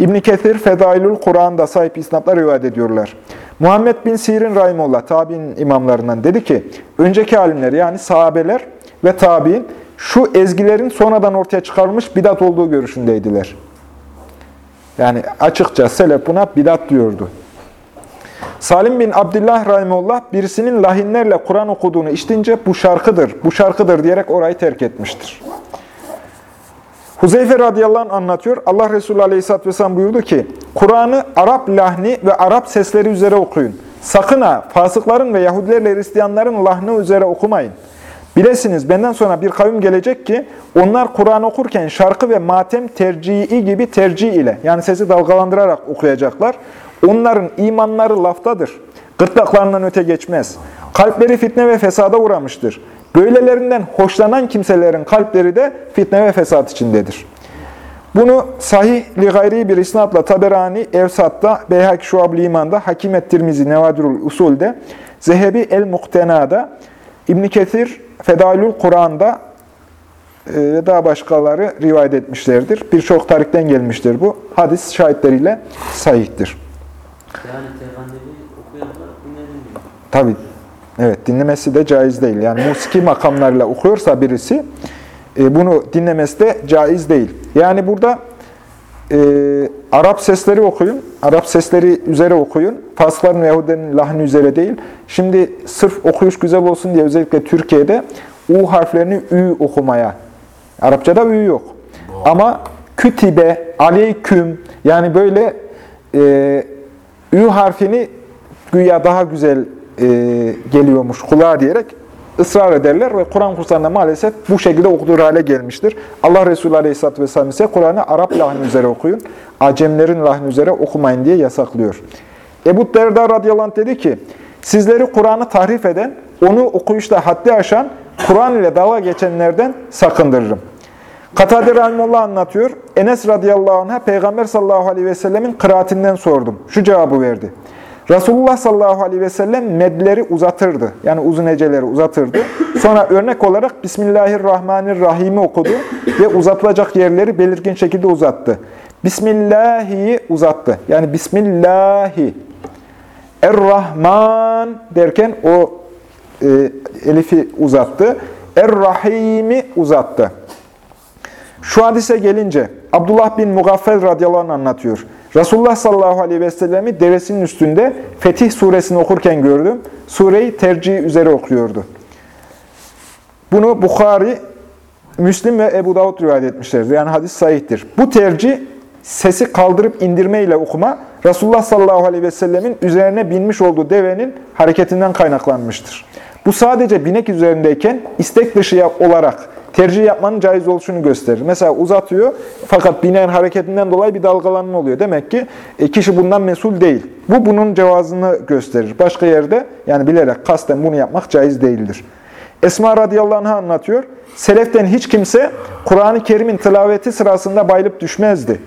İbn Kethir, Fedailül Kur'an'da sahip isnatlar rivayet ediyorlar. Muhammed bin Sirin Rahimullah, tabi'in imamlarından dedi ki, önceki alimler yani sahabeler ve tabi'in şu ezgilerin sonradan ortaya çıkarılmış bidat olduğu görüşündeydiler. Yani açıkça selef buna bidat diyordu. Salim bin Abdullah Rahimullah birisinin lahinlerle Kur'an okuduğunu işitince bu şarkıdır, bu şarkıdır diyerek orayı terk etmiştir. Huzeyfe radıyallahu anlatıyor. Allah Resulü aleyhisselatü vesselam buyurdu ki, Kur'an'ı Arap lahni ve Arap sesleri üzere okuyun. Sakın ha fasıkların ve Yahudilerle Hristiyanların lahni üzere okumayın. Bilesiniz benden sonra bir kavim gelecek ki onlar Kur'an okurken şarkı ve matem tercihi gibi tercih ile yani sesi dalgalandırarak okuyacaklar. Onların imanları laftadır. Gırtlaklarından öte geçmez. Kalpleri fitne ve fesada uğramıştır. Böylelerinden hoşlanan kimselerin kalpleri de fitne ve fesat içindedir. Bunu sahih li gayri bir isnatla Taberani, Evsat'ta, Beyhak Şuab-ı İman'da, Hakimet Tirmizi, Nevadirul Usul'de, Zehebi El-Muhtena'da, İbn Kesir, Fedalül Kur'an'da e, ve daha başkaları rivayet etmişlerdir. Birçok tarikten gelmiştir bu. Hadis şahitleriyle sahihtir. Yani Peygamber'i okuyanlar dinlenmiyor. Tabi. Evet, dinlemesi de caiz değil. Yani musiki makamlarıyla okuyorsa birisi, e, bunu dinlemesi de caiz değil. Yani burada e, Arap sesleri okuyun. Arap sesleri üzere okuyun. Fasların ve Yahudilerin lahni üzere değil. Şimdi sırf okuyuş güzel olsun diye özellikle Türkiye'de U harflerini Ü okumaya. Arapçada Ü yok. Ama kütibe, aleyküm yani böyle e, Ü harfini güya daha güzel e, geliyormuş kulağa diyerek ısrar ederler ve Kur'an kurslarında maalesef bu şekilde okunur hale gelmiştir. Allah Resulü Aleyhisselatü Vesselam ise Kur'an'ı Arap lahni üzere okuyun, Acemlerin lahni üzere okumayın diye yasaklıyor. Ebu Derda radıyallahu dedi ki, sizleri Kur'an'ı tahrif eden, onu okuyuşta haddi aşan, Kur'an ile dalga geçenlerden sakındırırım. Katade Rahimullah anlatıyor. Enes radıyallahu anh'a Peygamber sallallahu aleyhi ve sellemin kıraatinden sordum. Şu cevabı verdi. Resulullah sallallahu aleyhi ve sellem medleri uzatırdı. Yani uzun heceleri uzatırdı. Sonra örnek olarak Bismillahirrahmanirrahim'i okudu ve uzatılacak yerleri belirgin şekilde uzattı. Bismillahi'yi uzattı. Yani Bismillahi. Er-Rahman derken o e, elifi uzattı. Er-Rahim'i uzattı. Şu hadise gelince Abdullah bin Mugaffel radıyallahu anh anlatıyor. Resulullah sallallahu aleyhi ve sellemi devesinin üstünde Fetih suresini okurken gördüm. Sureyi tercih üzere okuyordu. Bunu Bukhari, Müslim ve Ebu Davud rivayet etmişlerdir. Yani hadis sahihtir. Bu tercih sesi kaldırıp indirme ile okuma Resulullah sallallahu aleyhi ve sellemin üzerine binmiş olduğu devenin hareketinden kaynaklanmıştır. Bu sadece binek üzerindeyken istek dışı olarak tercih yapmanın caiz oluşunu gösterir. Mesela uzatıyor fakat bineğin hareketinden dolayı bir dalgalanma oluyor. Demek ki e, kişi bundan mesul değil. Bu bunun cevazını gösterir. Başka yerde yani bilerek kasten bunu yapmak caiz değildir. Esma radıyallahu anh'a anlatıyor. Seleften hiç kimse Kur'an-ı Kerim'in tilaveti sırasında bayılıp düşmezdi.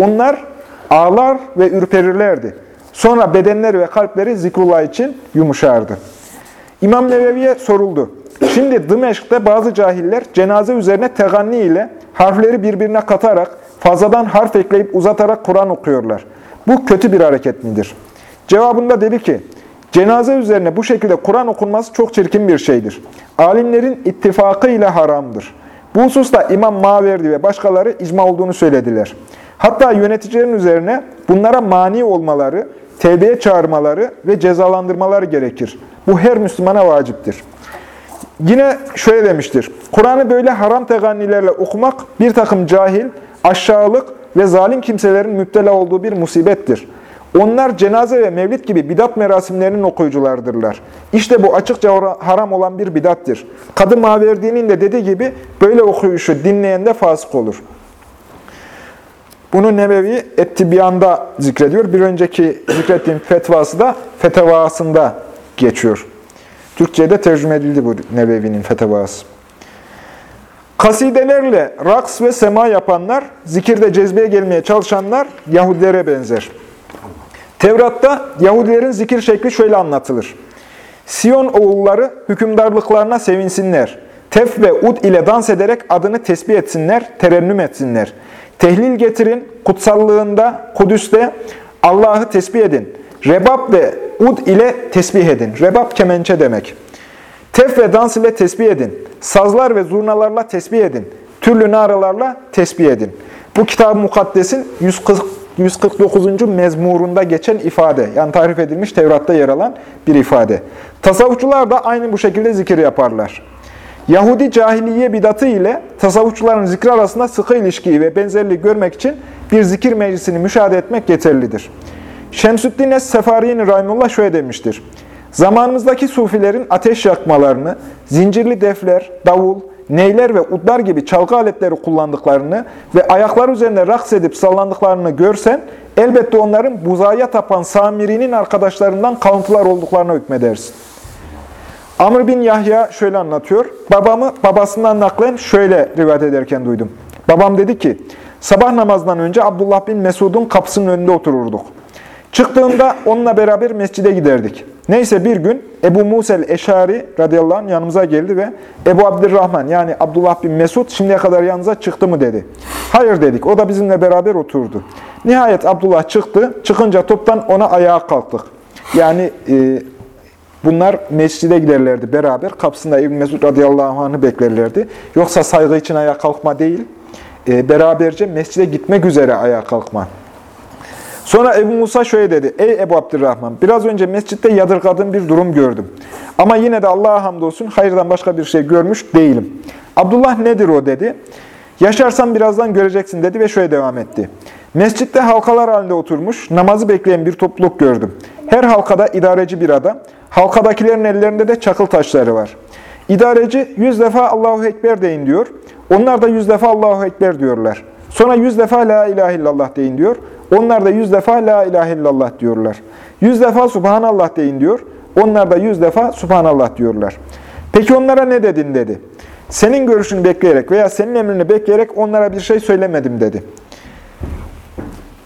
Onlar ağlar ve ürperirlerdi. Sonra bedenleri ve kalpleri zikrullah için yumuşardı. İmam Nevevi'ye soruldu. Şimdi Dımeşk'te bazı cahiller cenaze üzerine teganni ile harfleri birbirine katarak, fazladan harf ekleyip uzatarak Kur'an okuyorlar. Bu kötü bir hareket midir? Cevabında dedi ki, cenaze üzerine bu şekilde Kur'an okunması çok çirkin bir şeydir. Alimlerin ittifakı ile haramdır. Bu hususta İmam Maverdi ve başkaları icma olduğunu söylediler. Hatta yöneticilerin üzerine bunlara mani olmaları, tevbeye çağırmaları ve cezalandırmaları gerekir. Bu her Müslümana vaciptir. Yine şöyle demiştir. Kur'an'ı böyle haram tegannilerle okumak bir takım cahil, aşağılık ve zalim kimselerin müptela olduğu bir musibettir. Onlar cenaze ve mevlid gibi bidat merasimlerinin okuyuculardırlar. İşte bu açıkça haram olan bir bidattir. Kadı Maverdi'nin de dediği gibi böyle okuyuşu dinleyen de fasık olur. Bunu Nebevi Ettibyan'da zikrediyor. Bir önceki zikrettiğim fetvası da fetevasında geçiyor. Türkçe'de tercüme edildi bu Nebevi'nin fetvası. Kasidelerle raks ve sema yapanlar, zikirde cezbeye gelmeye çalışanlar Yahudilere benzer. Tevrat'ta Yahudilerin zikir şekli şöyle anlatılır. Siyon oğulları hükümdarlıklarına sevinsinler. Tef ve ud ile dans ederek adını tesbih etsinler, terennüm etsinler. Tehlil getirin, kutsallığında, Kudüs'te Allah'ı tesbih edin. Rebab ve ud ile tesbih edin. Rebab kemençe demek. Tef ve dans ile tesbih edin. Sazlar ve zurnalarla tesbih edin. Türlü naralarla tesbih edin. Bu kitab-ı mukaddesin 140, 149. mezmurunda geçen ifade, yani tarif edilmiş Tevrat'ta yer alan bir ifade. Tasavvufçular da aynı bu şekilde zikir yaparlar. Yahudi cahiliye bidatı ile tasavvufçuların zikri arasında sıkı ilişkiyi ve benzerliği görmek için bir zikir meclisini müşahede etmek yeterlidir. Şemsüddin Es-Sefari'nin Rahimullah şöyle demiştir. Zamanımızdaki sufilerin ateş yakmalarını, zincirli defler, davul, neyler ve udlar gibi çalgı aletleri kullandıklarını ve ayaklar üzerinde raks edip sallandıklarını görsen, elbette onların buzaya tapan Samiri'nin arkadaşlarından kalıntılar olduklarına hükmedersin. Amr bin Yahya şöyle anlatıyor. Babamı babasından naklen şöyle rivayet ederken duydum. Babam dedi ki, sabah namazından önce Abdullah bin Mesud'un kapısının önünde otururduk. Çıktığımda onunla beraber mescide giderdik. Neyse bir gün Ebu Musel Eşari radıyallahu anh yanımıza geldi ve Ebu Abdurrahman yani Abdullah bin Mesud şimdiye kadar yanınıza çıktı mı dedi. Hayır dedik. O da bizimle beraber oturdu. Nihayet Abdullah çıktı. Çıkınca toptan ona ayağa kalktık. Yani e, bunlar mescide giderlerdi beraber. Kapısında İbn Mesud radıyallahu anh'ı beklerlerdi. Yoksa saygı için ayağa kalkma değil. e, beraberce mescide gitmek üzere ayağa kalkma. Sonra Ebu Musa şöyle dedi. Ey Ebu Abdurrahman biraz önce mescitte yadırgadığım bir durum gördüm. Ama yine de Allah'a hamdolsun hayırdan başka bir şey görmüş değilim. Abdullah nedir o dedi. Yaşarsan birazdan göreceksin dedi ve şöyle devam etti. Mescitte halkalar halinde oturmuş, namazı bekleyen bir topluluk gördüm. Her halkada idareci bir adam, halkadakilerin ellerinde de çakıl taşları var. İdareci yüz defa Allahu Ekber deyin diyor. Onlar da yüz defa Allahu Ekber diyorlar. Sonra yüz defa La ilahe illallah deyin diyor. Onlar da yüz defa La ilahe illallah diyorlar. Yüz defa Subhanallah deyin diyor. Onlar da yüz defa Subhanallah diyorlar. Peki onlara ne dedin dedi. Senin görüşünü bekleyerek veya senin emrini bekleyerek onlara bir şey söylemedim dedi.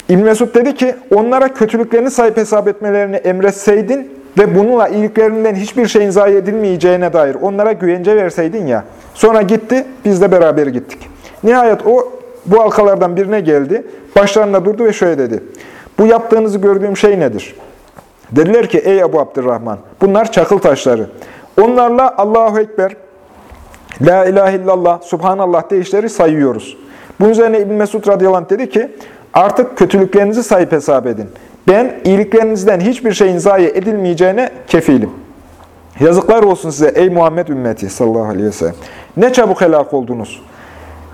İbn Mesud dedi ki, onlara kötülüklerini sahip hesap etmelerini emretseydin ve bununla iyiliklerinden hiçbir şeyin zayi edilmeyeceğine dair onlara güvence verseydin ya. Sonra gitti, biz de beraber gittik. Nihayet o bu halkalardan birine geldi, başlarında durdu ve şöyle dedi. Bu yaptığınızı gördüğüm şey nedir? Dediler ki, ey Ebu Abdurrahman, bunlar çakıl taşları. Onlarla Allahu Ekber, La ilahe illallah, Subhanallah deyişleri sayıyoruz. Bunun üzerine İbn Mesud radıyallahu anh dedi ki, artık kötülüklerinizi sahip hesap edin. Ben iyiliklerinizden hiçbir şeyin zayi edilmeyeceğine kefilim. Yazıklar olsun size ey Muhammed ümmeti sallallahu aleyhi ve sellem. Ne çabuk helak oldunuz.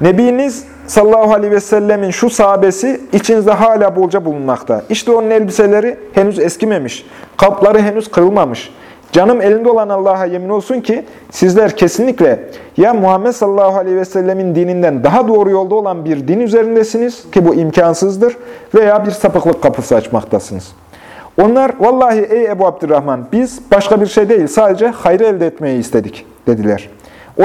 Nebiniz sallallahu aleyhi ve sellemin şu sahabesi içinizde hala bolca bulunmakta. İşte onun elbiseleri henüz eskimemiş, kapları henüz kırılmamış. Canım elinde olan Allah'a yemin olsun ki sizler kesinlikle ya Muhammed sallallahu aleyhi ve sellemin dininden daha doğru yolda olan bir din üzerindesiniz ki bu imkansızdır veya bir sapıklık kapısı açmaktasınız. Onlar vallahi ey Ebu Abdurrahman biz başka bir şey değil sadece hayrı elde etmeyi istedik dediler.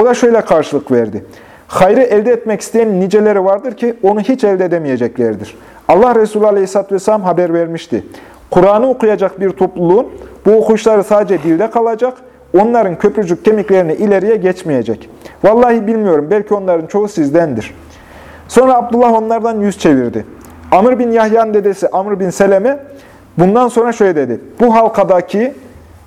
O da şöyle karşılık verdi. Hayrı elde etmek isteyen niceleri vardır ki onu hiç elde edemeyeceklerdir. Allah Resulü Aleyhisselatü Vesselam haber vermişti. Kur'an'ı okuyacak bir topluluğun bu okuyuşları sadece dilde kalacak, onların köprücük kemiklerini ileriye geçmeyecek. Vallahi bilmiyorum, belki onların çoğu sizdendir. Sonra Abdullah onlardan yüz çevirdi. Amr bin Yahya'nın dedesi Amr bin Seleme bundan sonra şöyle dedi. Bu halkadaki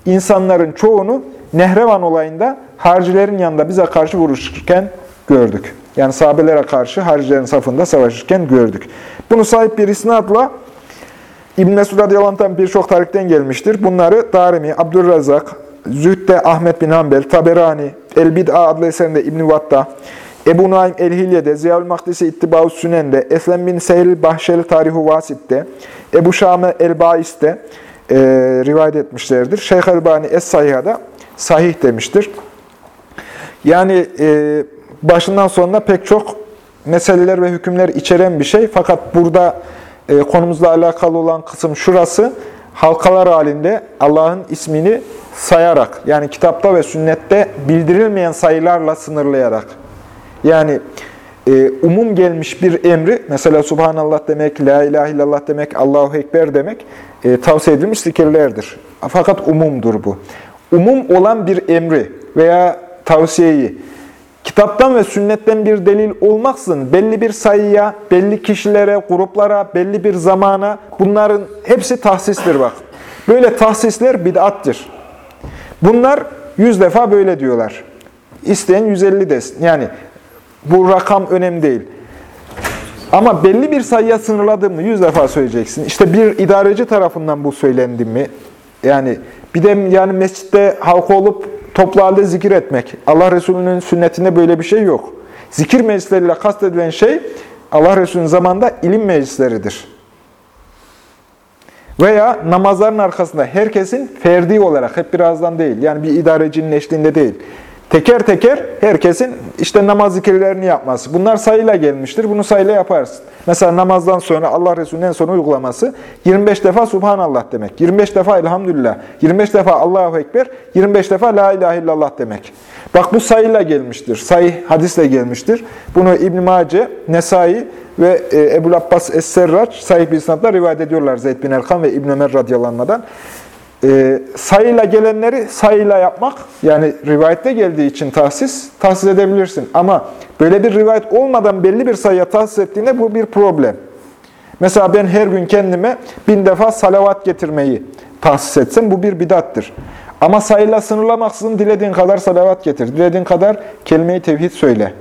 insanların çoğunu Nehrevan olayında harcilerin yanında bize karşı vuruşurken gördük. Yani sahabelere karşı haricilerin safında savaşırken gördük. Bunu sahip bir isnatla İbn Mesud radıyallahu birçok tarikten gelmiştir. Bunları Darimi, Abdurrazak, Zühd'de Ahmet bin Hanbel, Taberani, El-Bid'a adlı eserinde İbn Vatta, Ebu Naim El-Hilye'de, Ziyaül Makdisi İttibâ-u Sünen'de, Eslem bin Seyl Bahşeli Tarihu Vasit'te, Ebu Şame El-Bais'te e, rivayet etmişlerdir. Şeyh Elbani Es-Sahiha'da sahih demiştir. Yani e, başından sonuna pek çok meseleler ve hükümler içeren bir şey. Fakat burada e, konumuzla alakalı olan kısım şurası. Halkalar halinde Allah'ın ismini sayarak, yani kitapta ve sünnette bildirilmeyen sayılarla sınırlayarak. Yani e, umum gelmiş bir emri, mesela Subhanallah demek, La ilahe illallah demek, Allahu Ekber demek e, tavsiye edilmiş zikirlerdir. Fakat umumdur bu. Umum olan bir emri veya tavsiyeyi kitaptan ve sünnetten bir delil olmaksızın belli bir sayıya, belli kişilere, gruplara, belli bir zamana bunların hepsi tahsistir bak. Böyle tahsisler bid'attır. Bunlar yüz defa böyle diyorlar. İsteyen 150 desin. Yani bu rakam önemli değil. Ama belli bir sayıya sınırladığımı yüz defa söyleyeceksin. İşte bir idareci tarafından bu söylendi mi? Yani bir de yani mescitte halka olup toplu halde zikir etmek. Allah Resulü'nün sünnetinde böyle bir şey yok. Zikir meclisleriyle kastedilen şey Allah Resulü'nün zamanında ilim meclisleridir. Veya namazların arkasında herkesin ferdi olarak, hep birazdan değil, yani bir idarecinin eşliğinde değil, teker teker herkesin işte namaz zikirlerini yapması. Bunlar sayıyla gelmiştir, bunu sayıyla yaparsın. Mesela namazdan sonra Allah Resulü'nün en son uygulaması 25 defa Subhanallah demek, 25 defa Elhamdülillah, 25 defa Allahu Ekber, 25 defa La İlahe illallah demek. Bak bu sayıyla gelmiştir, sayı hadisle gelmiştir. Bunu İbn-i Mace, Nesai ve e, Ebu Abbas Es-Serraç sahip isnatla rivayet ediyorlar Zeyd bin Erkan ve İbn Ömer radıyallahu e, sayıyla gelenleri sayıyla yapmak, yani rivayette geldiği için tahsis, tahsis edebilirsin. Ama böyle bir rivayet olmadan belli bir sayıya tahsis ettiğinde bu bir problem. Mesela ben her gün kendime bin defa salavat getirmeyi tahsis etsem bu bir bidattır. Ama sayıyla sınırlamaksızın dilediğin kadar salavat getir, dilediğin kadar kelime-i tevhid söyle.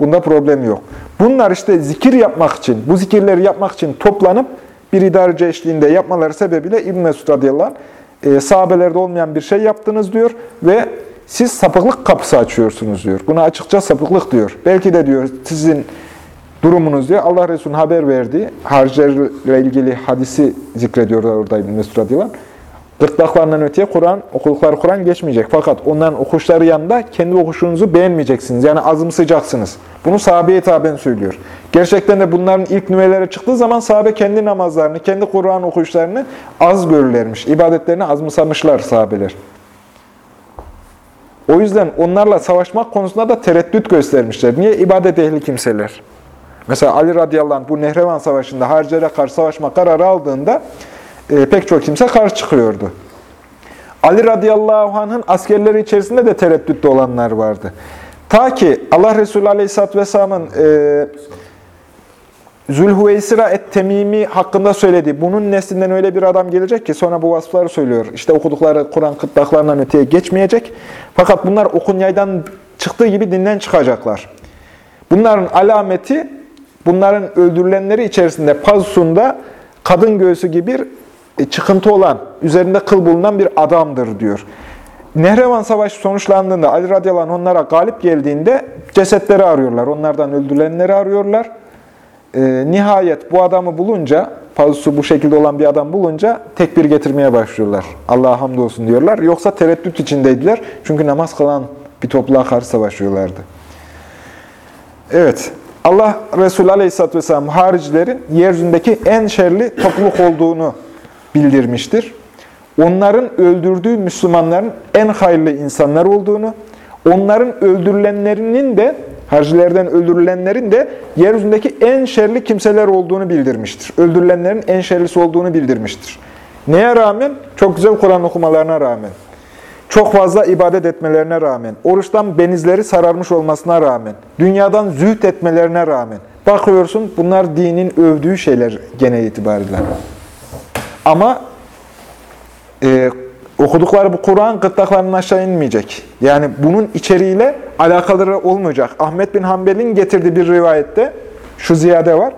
Bunda problem yok. Bunlar işte zikir yapmak için, bu zikirleri yapmak için toplanıp bir idareci eşliğinde yapmaları sebebiyle İbn Mesud radıyallahu anh, e, sahabelerde olmayan bir şey yaptınız diyor ve siz sapıklık kapısı açıyorsunuz diyor. Buna açıkça sapıklık diyor. Belki de diyor sizin durumunuz diyor. Allah Resulü'nün haber verdiği harcilerle ilgili hadisi zikrediyorlar orada İbn Mesud radıyallahu anh. Gırtlaklarından öteye Kur'an, okudukları Kur'an geçmeyecek. Fakat onların okuşları yanında kendi okuşunuzu beğenmeyeceksiniz. Yani azımsayacaksınız. Bunu sahabeye hitaben söylüyor. Gerçekten de bunların ilk nüvelere çıktığı zaman sahabe kendi namazlarını, kendi Kur'an okuyuşlarını az görürlermiş. İbadetlerini azımsamışlar sahabeler. O yüzden onlarla savaşmak konusunda da tereddüt göstermişler. Niye? ibadet ehli kimseler. Mesela Ali radıyallahu anh bu Nehrevan Savaşı'nda harcere karşı savaşma kararı aldığında e, pek çok kimse karşı çıkıyordu. Ali radıyallahu anh'ın askerleri içerisinde de tereddütte olanlar vardı. Ta ki Allah Resulü aleyhisselatü vesselamın e, Zülhüveysira et-Temimi hakkında söylediği, bunun neslinden öyle bir adam gelecek ki sonra bu vasıfları söylüyor. İşte okudukları Kur'an kıtlaklarından öteye geçmeyecek. Fakat bunlar okun yaydan çıktığı gibi dinden çıkacaklar. Bunların alameti, bunların öldürülenleri içerisinde Pazsun'da kadın göğsü gibi çıkıntı olan, üzerinde kıl bulunan bir adamdır diyor. Nehrevan Savaşı sonuçlandığında Ali radıyallahu onlara galip geldiğinde cesetleri arıyorlar. Onlardan öldürülenleri arıyorlar. Ee, nihayet bu adamı bulunca, fazlası bu şekilde olan bir adam bulunca tekbir getirmeye başlıyorlar. Allah'a hamdolsun diyorlar. Yoksa tereddüt içindeydiler. Çünkü namaz kılan bir topluluğa karşı savaşıyorlardı. Evet. Allah Resulü Aleyhisselatü Vesselam haricilerin yeryüzündeki en şerli topluluk olduğunu bildirmiştir. Onların öldürdüğü Müslümanların en hayırlı insanlar olduğunu, onların öldürülenlerinin de, haricilerden öldürülenlerin de yeryüzündeki en şerli kimseler olduğunu bildirmiştir. Öldürülenlerin en şerlisi olduğunu bildirmiştir. Neye rağmen? Çok güzel Kur'an okumalarına rağmen. Çok fazla ibadet etmelerine rağmen, oruçtan benizleri sararmış olmasına rağmen, dünyadan zühd etmelerine rağmen. Bakıyorsun bunlar dinin övdüğü şeyler genel itibariyle. Ama e, okudukları bu Kur'an gırtlaklarının aşağı inmeyecek. Yani bunun içeriğiyle alakaları olmayacak. Ahmet bin Hanbel'in getirdiği bir rivayette şu ziyade var.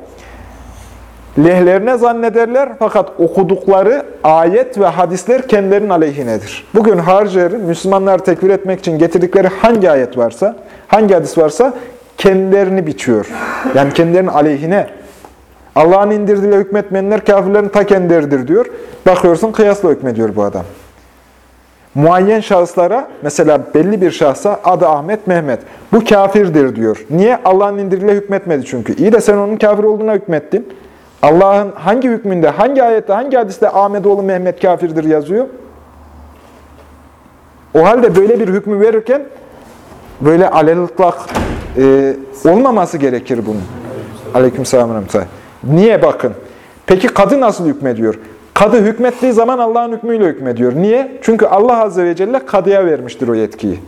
Lehlerine zannederler fakat okudukları ayet ve hadisler kendilerinin aleyhinedir. Bugün harcilerin Müslümanları tekfir etmek için getirdikleri hangi ayet varsa, hangi hadis varsa kendilerini biçiyor. Yani kendilerinin aleyhine. Allah'ın indirdiğiyle hükmetmeyenler kafirlerin ta kendileridir diyor. Bakıyorsun kıyasla hükmediyor bu adam. Muayyen şahıslara, mesela belli bir şahsa adı Ahmet, Mehmet. Bu kafirdir diyor. Niye? Allah'ın indirdiğiyle hükmetmedi çünkü. İyi de sen onun kafir olduğuna hükmettin. Allah'ın hangi hükmünde, hangi ayette, hangi hadiste Ahmetoğlu Mehmet kafirdir yazıyor? O halde böyle bir hükmü verirken böyle alelıtlak e, olmaması gerekir bunun. Aleykümselam. Niye bakın? Peki kadı nasıl hükmediyor? Kadı hükmettiği zaman Allah'ın hükmüyle hükmediyor. Niye? Çünkü Allah Azze ve Celle kadıya vermiştir o yetkiyi.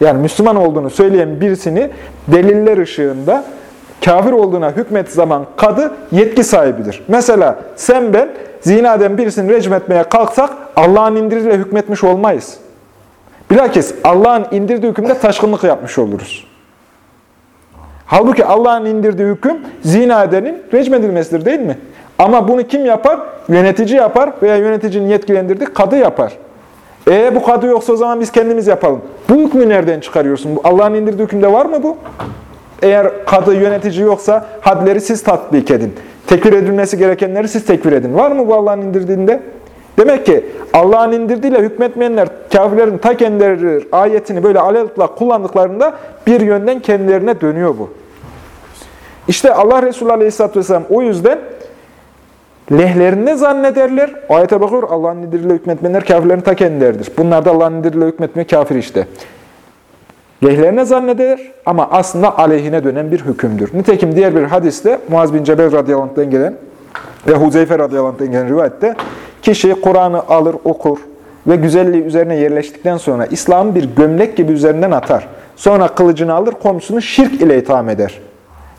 Yani Müslüman olduğunu söyleyen birisini deliller ışığında kafir olduğuna hükmet zaman kadı yetki sahibidir. Mesela sen ben zinaden birisini recm etmeye kalksak Allah'ın indirdiğiyle hükmetmiş olmayız. Bilakis Allah'ın indirdiği hükümde taşkınlık yapmış oluruz. Halbuki Allah'ın indirdiği hüküm zina edenin recm edilmesidir değil mi? Ama bunu kim yapar? Yönetici yapar veya yöneticinin yetkilendirdiği kadı yapar. E bu kadı yoksa o zaman biz kendimiz yapalım. Bu hükmü nereden çıkarıyorsun? Allah'ın indirdiği hükümde var mı bu? Eğer kadı yönetici yoksa hadleri siz tatbik edin. Tekfir edilmesi gerekenleri siz tekfir edin. Var mı bu Allah'ın indirdiğinde? Demek ki Allah'ın indirdiğiyle hükmetmeyenler kafirlerin ta kendileri ayetini böyle alelutla kullandıklarında bir yönden kendilerine dönüyor bu. İşte Allah Resulü Aleyhisselatü Vesselam o yüzden lehlerinde zannederler. Ayete bakıyor Allah'ın indirdiğiyle hükmetmeyenler kafirlerin ta kendileridir. Bunlar da Allah'ın indirdiğiyle hükmetmiyor kafir işte. Lehlerine zanneder ama aslında aleyhine dönen bir hükümdür. Nitekim diğer bir hadiste Muaz bin Cebel radıyallahu anh'tan gelen ve Huzeyfe radıyallahu anh'tan gelen rivayette kişi Kur'an'ı alır, okur ve güzelliği üzerine yerleştikten sonra İslam'ı bir gömlek gibi üzerinden atar. Sonra kılıcını alır, komşusunu şirk ile itham eder.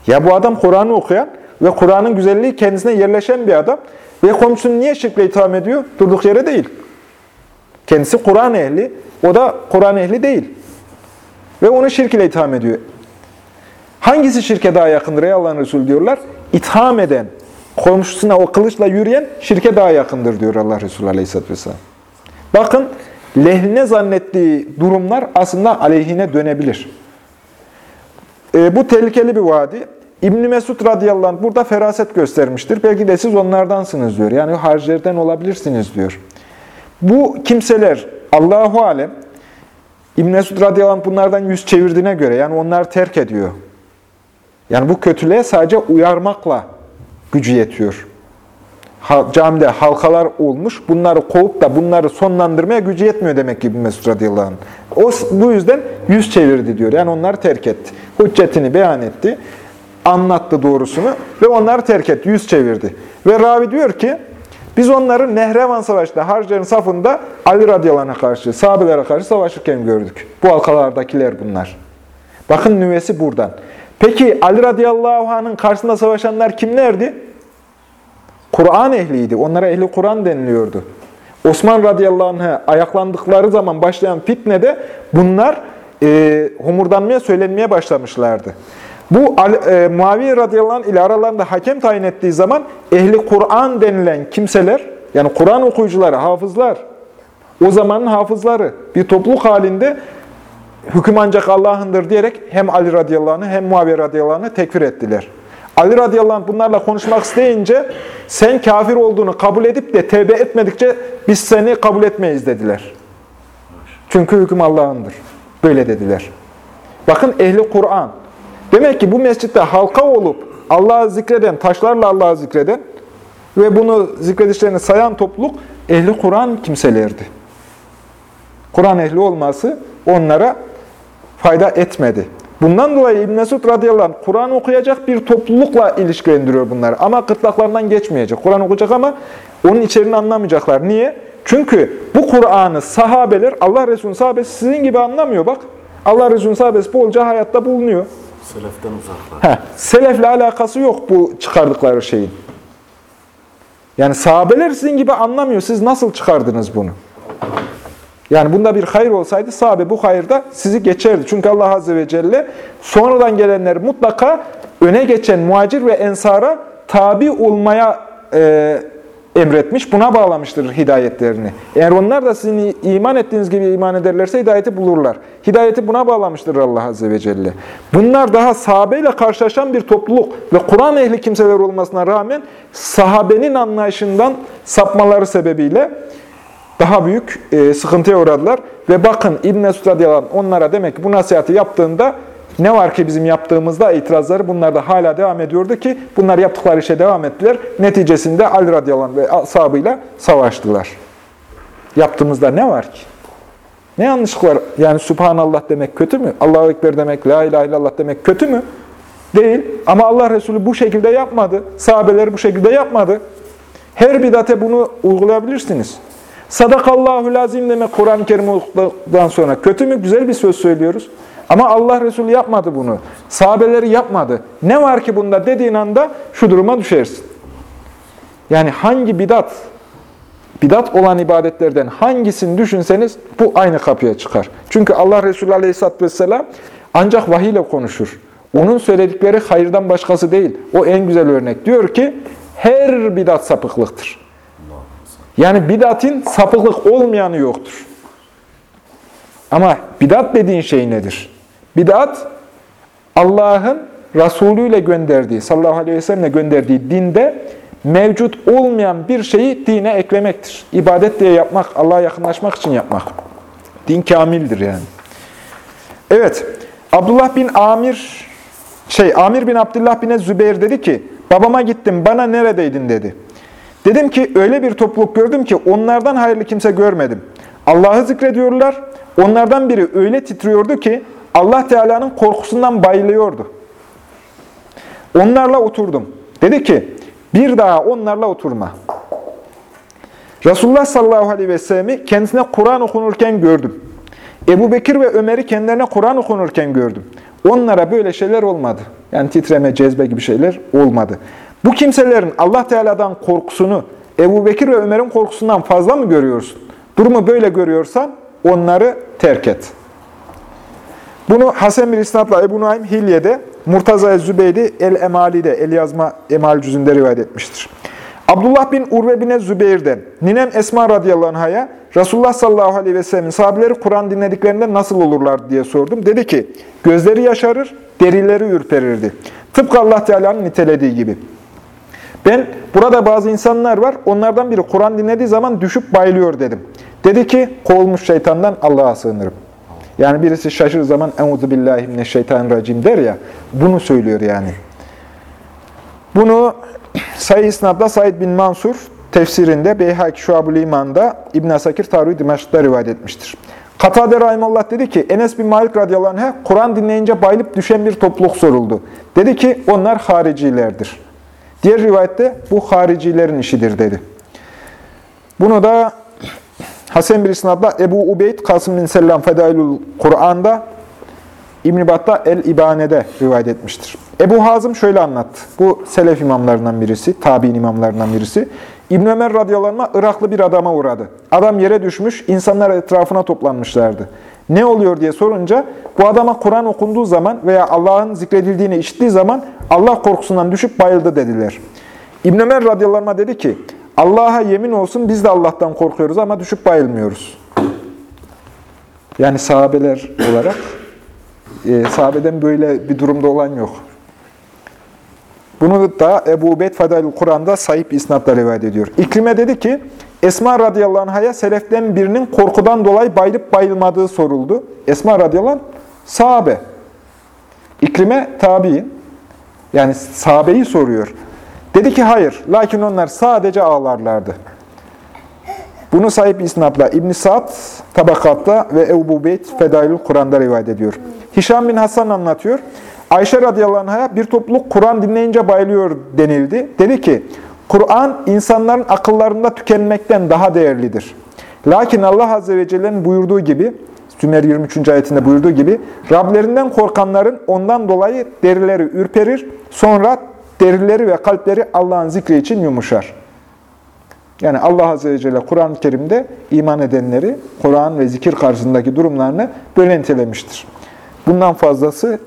Ya bu adam Kur'an'ı okuyan ve Kur'an'ın güzelliği kendisine yerleşen bir adam ve komşusunu niye şirkle itham ediyor? Durduk yere değil. Kendisi Kur'an ehli, o da Kur'an ehli değil. Ve onu şirk ile itham ediyor. Hangisi şirke daha yakındır ey Allah'ın Resulü diyorlar? İtham eden, komşusuna o kılıçla yürüyen şirke daha yakındır diyor Allah Resulü Aleyhisselatü Vesselam. Bakın lehine zannettiği durumlar aslında aleyhine dönebilir. E, bu tehlikeli bir vadi. ibn Mesud radıyallahu anh burada feraset göstermiştir. Belki de siz onlardansınız diyor. Yani harcilerden olabilirsiniz diyor. Bu kimseler Allahu Alem İbn Mesud radıyallahu anh bunlardan yüz çevirdiğine göre yani onlar terk ediyor. Yani bu kötülüğe sadece uyarmakla gücü yetiyor. Camide halkalar olmuş. Bunları kovup da bunları sonlandırmaya gücü yetmiyor demek ki Mesud radıyallahu anh. O bu yüzden yüz çevirdi diyor. Yani onları terk etti. Hüccetini beyan etti. Anlattı doğrusunu ve onları terk etti. Yüz çevirdi. Ve ravi diyor ki biz onları Nehrevan Savaşı'nda Harcilerin safında Ali radıyallahu karşı, sahabelere karşı savaşırken gördük. Bu halkalardakiler bunlar. Bakın nüvesi buradan. Peki Ali radıyallahu anh'ın karşısında savaşanlar kimlerdi? Kur'an ehliydi. Onlara ehli Kur'an deniliyordu. Osman radıyallahu anh'a ayaklandıkları zaman başlayan fitnede bunlar e, homurdanmaya, söylenmeye başlamışlardı. Bu e, Muaviye radıyallahu anh ile aralarında hakem tayin ettiği zaman ehli Kur'an denilen kimseler, yani Kur'an okuyucuları, hafızlar, o zamanın hafızları bir topluluk halinde hüküm ancak Allah'ındır diyerek hem Ali radıyallahu anh'ı hem Muaviye radıyallahu anh'ı tekfir ettiler. Ali radıyallahu anh bunlarla konuşmak isteyince sen kafir olduğunu kabul edip de tevbe etmedikçe biz seni kabul etmeyiz dediler. Çünkü hüküm Allah'ındır. Böyle dediler. Bakın ehli Kur'an. Demek ki bu mescitte halka olup Allah'ı zikreden, taşlarla Allah'ı zikreden ve bunu zikredişlerini sayan topluluk ehli Kur'an kimselerdi. Kur'an ehli olması onlara fayda etmedi. Bundan dolayı İbn Mesud radıyallahu anh Kur'an okuyacak bir toplulukla ilişkilendiriyor bunları. Ama gırtlaklarından geçmeyecek. Kur'an okuyacak ama onun içeriğini anlamayacaklar. Niye? Çünkü bu Kur'an'ı sahabeler, Allah Resulü'nün sahabesi sizin gibi anlamıyor bak. Allah Resulü'nün sahabesi bolca hayatta bulunuyor. Seleften uzaklar. Heh, selefle alakası yok bu çıkardıkları şeyin. Yani sahabeler sizin gibi anlamıyor. Siz nasıl çıkardınız bunu? Yani bunda bir hayır olsaydı sahabe bu hayırda sizi geçerdi. Çünkü Allah Azze ve Celle sonradan gelenleri mutlaka öne geçen muacir ve ensara tabi olmaya e, emretmiş. Buna bağlamıştır hidayetlerini. Eğer onlar da sizin iman ettiğiniz gibi iman ederlerse hidayeti bulurlar. Hidayeti buna bağlamıştır Allah Azze ve Celle. Bunlar daha sahabeyle karşılaşan bir topluluk ve Kur'an ehli kimseler olmasına rağmen sahabenin anlayışından sapmaları sebebiyle daha büyük e, sıkıntıya uğradılar. Ve bakın İbn Mesud radıyallahu onlara demek ki bu nasihati yaptığında ne var ki bizim yaptığımızda itirazları bunlar da hala devam ediyordu ki bunlar yaptıkları işe devam ettiler. Neticesinde Ali radıyallahu ve ashabıyla savaştılar. Yaptığımızda ne var ki? Ne yanlışlık var? Yani Subhanallah demek kötü mü? Allahu Ekber demek, La ilahe illallah demek kötü mü? Değil. Ama Allah Resulü bu şekilde yapmadı. Sahabeleri bu şekilde yapmadı. Her bidate bunu uygulayabilirsiniz. Sadakallahu lazim demek Kur'an-ı Kerim okuduktan sonra kötü mü? Güzel bir söz söylüyoruz. Ama Allah Resulü yapmadı bunu. Sahabeleri yapmadı. Ne var ki bunda dediğin anda şu duruma düşersin. Yani hangi bidat, bidat olan ibadetlerden hangisini düşünseniz bu aynı kapıya çıkar. Çünkü Allah Resulü Aleyhisselatü Vesselam ancak vahiy ile konuşur. Onun söyledikleri hayırdan başkası değil. O en güzel örnek. Diyor ki her bidat sapıklıktır. Yani bidatın sapıklık olmayanı yoktur. Ama bidat dediğin şey nedir? Bidat, Allah'ın Resulü ile gönderdiği, sallallahu aleyhi ve sellemle gönderdiği dinde mevcut olmayan bir şeyi dine eklemektir. İbadet diye yapmak, Allah'a yakınlaşmak için yapmak. Din kamildir yani. Evet, Abdullah bin Amir, şey Amir bin Abdullah bin Zübeyir dedi ki, babama gittim, bana neredeydin dedi. Dedim ki öyle bir topluluk gördüm ki onlardan hayırlı kimse görmedim. Allah'ı zikrediyorlar. Onlardan biri öyle titriyordu ki Allah Teala'nın korkusundan bayılıyordu. Onlarla oturdum. Dedi ki bir daha onlarla oturma. Resulullah sallallahu aleyhi ve sellem'i kendisine Kur'an okunurken gördüm. Ebu Bekir ve Ömer'i kendilerine Kur'an okunurken gördüm. Onlara böyle şeyler olmadı. Yani titreme, cezbe gibi şeyler olmadı. Bu kimselerin Allah Teala'dan korkusunu Ebu Bekir ve Ömer'in korkusundan fazla mı görüyorsun? Durumu böyle görüyorsan onları terk et. Bunu Hasan bir isnatla Ebu Naim Hilye'de Murtaza Zübeyri El-Emali'de, El yazma Emal cüzünde rivayet etmiştir. Abdullah bin Urve bin Zübeyir'den, Ninem Esma radıyallahu anh'a Resulullah sallallahu aleyhi ve sellem'in sahabeleri Kur'an dinlediklerinde nasıl olurlar diye sordum. Dedi ki, gözleri yaşarır, derileri ürperirdi. Tıpkı Allah Teala'nın nitelediği gibi. Ben, burada bazı insanlar var, onlardan biri Kur'an dinlediği zaman düşüp bayılıyor dedim. Dedi ki, kovulmuş şeytandan Allah'a sığınırım. Yani birisi şaşır zaman "Euzu billahi mineşşeytanirracim" der ya. Bunu söylüyor yani. Bunu Sayı İsnad'da Said bin Mansur tefsirinde Beyhaki Şuab-ül İman'da İbn Asakir Tarih Dimaşk'ta rivayet etmiştir. Katade Rahimullah dedi ki Enes bin Malik radıyallahu anh'a Kur'an dinleyince bayılıp düşen bir topluluk soruldu. Dedi ki onlar haricilerdir. Diğer rivayette bu haricilerin işidir dedi. Bunu da Hasan bir isnadla Ebu Ubeyd Kasım bin Selam Fedailul Kur'an'da İbn-i Battah El-İbane'de rivayet etmiştir. Ebu Hazım şöyle anlattı. Bu Selef imamlarından birisi, tabi'in imamlarından birisi. İbn Ömer radıyallahu anh Iraklı bir adama uğradı. Adam yere düşmüş, insanlar etrafına toplanmışlardı. Ne oluyor diye sorunca, bu adama Kur'an okunduğu zaman veya Allah'ın zikredildiğini işittiği zaman Allah korkusundan düşüp bayıldı dediler. İbn Ömer radıyallahu dedi ki, Allah'a yemin olsun biz de Allah'tan korkuyoruz ama düşüp bayılmıyoruz. Yani sahabeler olarak e, sahabeden böyle bir durumda olan yok. Bunu da Ebu Ubeyd Fadail Kur'an'da sahip isnatla rivayet ediyor. İkrime dedi ki, Esma radıyallahu anh'a seleften birinin korkudan dolayı bayılıp bayılmadığı soruldu. Esma radıyallahu anh, sahabe. İkrime tabi'in. Yani sahabeyi soruyor. Dedi ki hayır. Lakin onlar sadece ağlarlardı. Bunu sahip isnatla İbn Sa'd tabakatta ve Ebu Ubeyd Fedailül Kur'an'da rivayet ediyor. Hişam bin Hasan anlatıyor. Ayşe radıyallahu anh'a bir topluluk Kur'an dinleyince bayılıyor denildi. Dedi ki, Kur'an insanların akıllarında tükenmekten daha değerlidir. Lakin Allah Azze ve Celle'nin buyurduğu gibi, Sümer 23. ayetinde buyurduğu gibi, Rablerinden korkanların ondan dolayı derileri ürperir, sonra derileri ve kalpleri Allah'ın zikri için yumuşar. Yani Allah Azze ve Celle Kur'an-ı Kerim'de iman edenleri, Kur'an ve zikir karşısındaki durumlarını böyle nitelemiştir. Bundan fazlası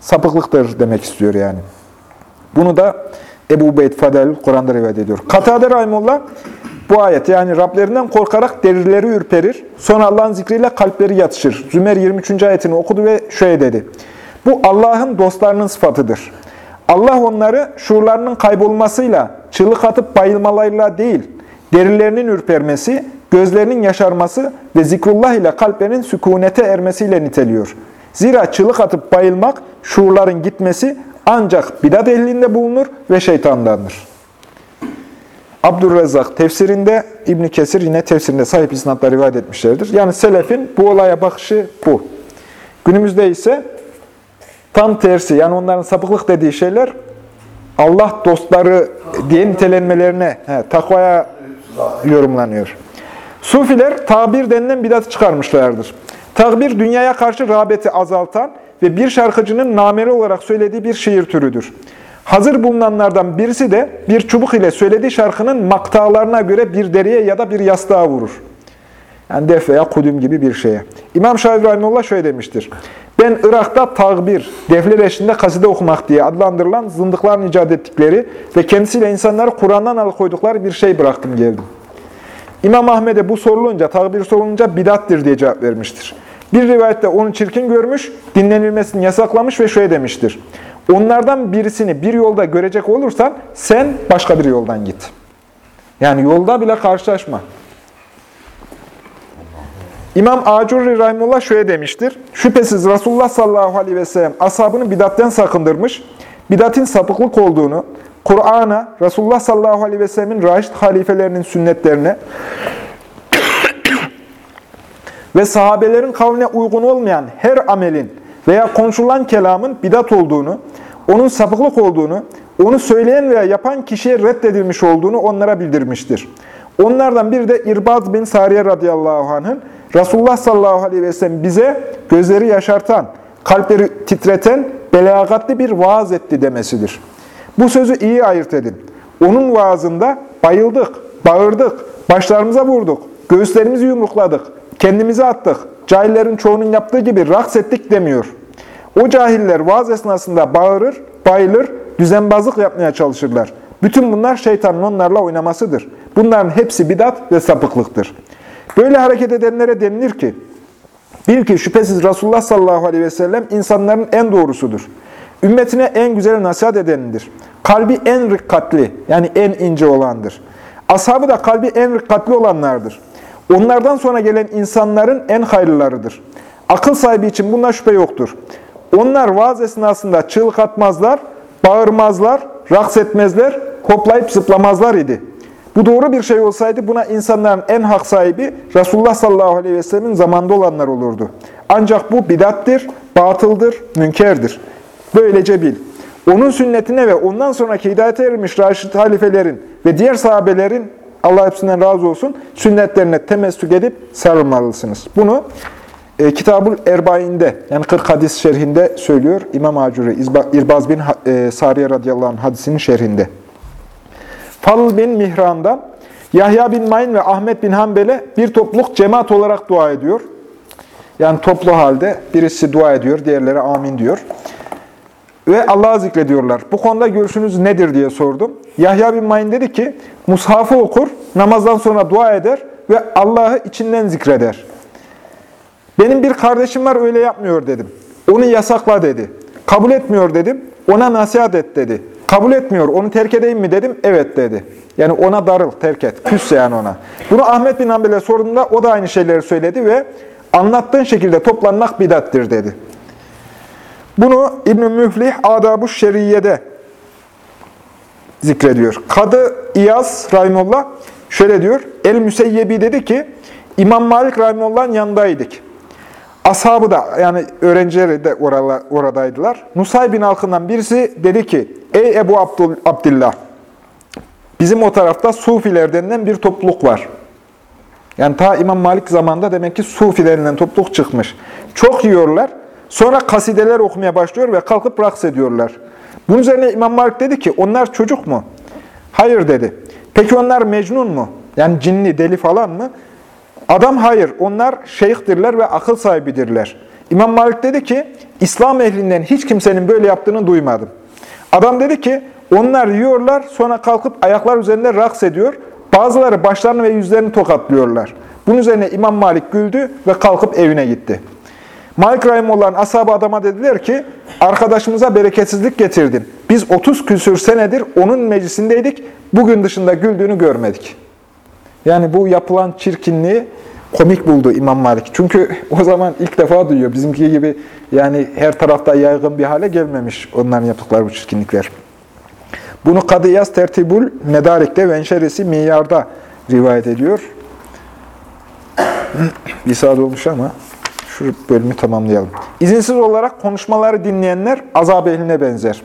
sapıklıktır demek istiyor yani. Bunu da Ebu Beyd Fadel Kur'an'da rivayet ediyor. Katade Rahimullah bu ayet yani Rablerinden korkarak derileri ürperir. Sonra Allah'ın zikriyle kalpleri yatışır. Zümer 23. ayetini okudu ve şöyle dedi. Bu Allah'ın dostlarının sıfatıdır. Allah onları şuurlarının kaybolmasıyla, çığlık atıp bayılmalarıyla değil, derilerinin ürpermesi, gözlerinin yaşarması ve zikrullah ile kalplerinin sükunete ermesiyle niteliyor. Zira çığlık atıp bayılmak, şuurların gitmesi ancak bidat ehlinde bulunur ve şeytandandır. Abdurrezzak tefsirinde, İbn Kesir yine tefsirinde sahip isnatla rivayet etmişlerdir. Yani selefin bu olaya bakışı bu. Günümüzde ise tam tersi. Yani onların sapıklık dediği şeyler Allah dostları diye nitelenmelerine, he, takvaya yorumlanıyor. Sufiler tabir denilen bidatı çıkarmışlardır. Takbir dünyaya karşı rağbeti azaltan ve bir şarkıcının nameli olarak söylediği bir şiir türüdür. Hazır bulunanlardan birisi de bir çubuk ile söylediği şarkının maktalarına göre bir deriye ya da bir yastığa vurur. Yani def veya kudüm gibi bir şeye. İmam Şafii Rahimullah şöyle demiştir. Ben Irak'ta takbir, defler eşliğinde kaside okumak diye adlandırılan zındıkların icat ettikleri ve kendisiyle insanları Kur'an'dan alıkoydukları bir şey bıraktım geldim. İmam Ahmet'e bu sorulunca, takbir sorulunca bidattir diye cevap vermiştir. Bir rivayette onu çirkin görmüş, dinlenilmesini yasaklamış ve şöyle demiştir. Onlardan birisini bir yolda görecek olursan sen başka bir yoldan git. Yani yolda bile karşılaşma. İmam Acurri Rahimullah şöyle demiştir. Şüphesiz Resulullah sallallahu aleyhi ve sellem ashabını bidatten sakındırmış, bidatin sapıklık olduğunu, Kur'an'a, Resulullah sallallahu aleyhi ve sellemin raşid halifelerinin sünnetlerine ve sahabelerin kavline uygun olmayan her amelin veya konuşulan kelamın bidat olduğunu, onun sapıklık olduğunu, onu söyleyen veya yapan kişiye reddedilmiş olduğunu onlara bildirmiştir. Onlardan biri de İrbaz bin Sariye radıyallahu anh'ın Resulullah sallallahu aleyhi ve sellem bize gözleri yaşartan, kalpleri titreten, belagatli bir vaaz etti demesidir. Bu sözü iyi ayırt edin. Onun vaazında bayıldık, bağırdık, başlarımıza vurduk, göğüslerimizi yumrukladık, kendimizi attık, cahillerin çoğunun yaptığı gibi raks ettik demiyor. O cahiller vaaz esnasında bağırır, bayılır, düzenbazlık yapmaya çalışırlar. Bütün bunlar şeytanın onlarla oynamasıdır. Bunların hepsi bidat ve sapıklıktır. Böyle hareket edenlere denilir ki, Bil ki şüphesiz Resulullah sallallahu aleyhi ve sellem insanların en doğrusudur. Ümmetine en güzel nasihat edenidir. Kalbi en rikkatli yani en ince olandır. Ashabı da kalbi en rikkatli olanlardır. Onlardan sonra gelen insanların en hayırlılarıdır. Akıl sahibi için bunda şüphe yoktur. Onlar vaaz esnasında çığlık atmazlar, bağırmazlar, raks etmezler, hoplayıp zıplamazlar idi. Bu doğru bir şey olsaydı buna insanların en hak sahibi Resulullah sallallahu aleyhi ve sellemin zamanında olanlar olurdu. Ancak bu bidattir, batıldır, münkerdir. Böylece bil. Onun sünnetine ve ondan sonraki hidayete ermiş Raşid halifelerin ve diğer sahabelerin Allah hepsinden razı olsun sünnetlerine temessük edip sarılmalısınız. Bunu e, Kitabul Erbain'de yani 40 hadis şerhinde söylüyor İmam Acuri İrbaz bin e, Sariye radıyallahu anh hadisinin şerhinde. Fadıl bin Mihran'dan Yahya bin Mayn ve Ahmet bin Hanbel'e bir topluluk cemaat olarak dua ediyor. Yani toplu halde birisi dua ediyor, diğerleri amin diyor. Ve Allah'ı zikrediyorlar. Bu konuda görüşünüz nedir diye sordum. Yahya bin Mayn dedi ki, Mushafı okur, namazdan sonra dua eder ve Allah'ı içinden zikreder. Benim bir kardeşim var öyle yapmıyor dedim. Onu yasakla dedi. Kabul etmiyor dedim. Ona nasihat et dedi. Kabul etmiyor. Onu terk edeyim mi dedim. Evet dedi. Yani ona darıl, terk et. Küsse yani ona. Bunu Ahmet bin Hanbel'e sorduğumda o da aynı şeyleri söyledi ve anlattığın şekilde toplanmak bidattir dedi. Bunu İbn-i Müflih Adab-ı Şeriye'de zikrediyor. Kadı İyaz Rahimullah şöyle diyor. El-Müseyyebi dedi ki, İmam Malik Rahimullah'ın yanındaydık. Ashabı da yani öğrencileri de orala, oradaydılar. Nusay bin halkından birisi dedi ki, Ey Ebu Abdul, Abdillah, bizim o tarafta Sufiler denilen bir topluluk var. Yani ta İmam Malik zamanında demek ki Sufi denilen topluluk çıkmış. Çok yiyorlar. Sonra kasideler okumaya başlıyor ve kalkıp raks ediyorlar. Bunun üzerine İmam Malik dedi ki, onlar çocuk mu? Hayır dedi. Peki onlar mecnun mu? Yani cinli, deli falan mı? Adam hayır, onlar şeyhtirler ve akıl sahibidirler. İmam Malik dedi ki, İslam ehlinden hiç kimsenin böyle yaptığını duymadım. Adam dedi ki, onlar yiyorlar, sonra kalkıp ayaklar üzerinde raks ediyor. Bazıları başlarını ve yüzlerini tokatlıyorlar. Bunun üzerine İmam Malik güldü ve kalkıp evine gitti. Malik Rahimullah'ın ashabı adama dediler ki, arkadaşımıza bereketsizlik getirdin. Biz 30 küsür senedir onun meclisindeydik, bugün dışında güldüğünü görmedik. Yani bu yapılan çirkinliği komik buldu İmam Malik. Çünkü o zaman ilk defa duyuyor. Bizimki gibi yani her tarafta yaygın bir hale gelmemiş onların yaptıkları bu çirkinlikler. Bunu Kadıyas Tertibul Medarik'te ve Enşerisi Miyar'da rivayet ediyor. bir olmuş ama şu bölümü tamamlayalım. İzinsiz olarak konuşmaları dinleyenler azab ehline benzer.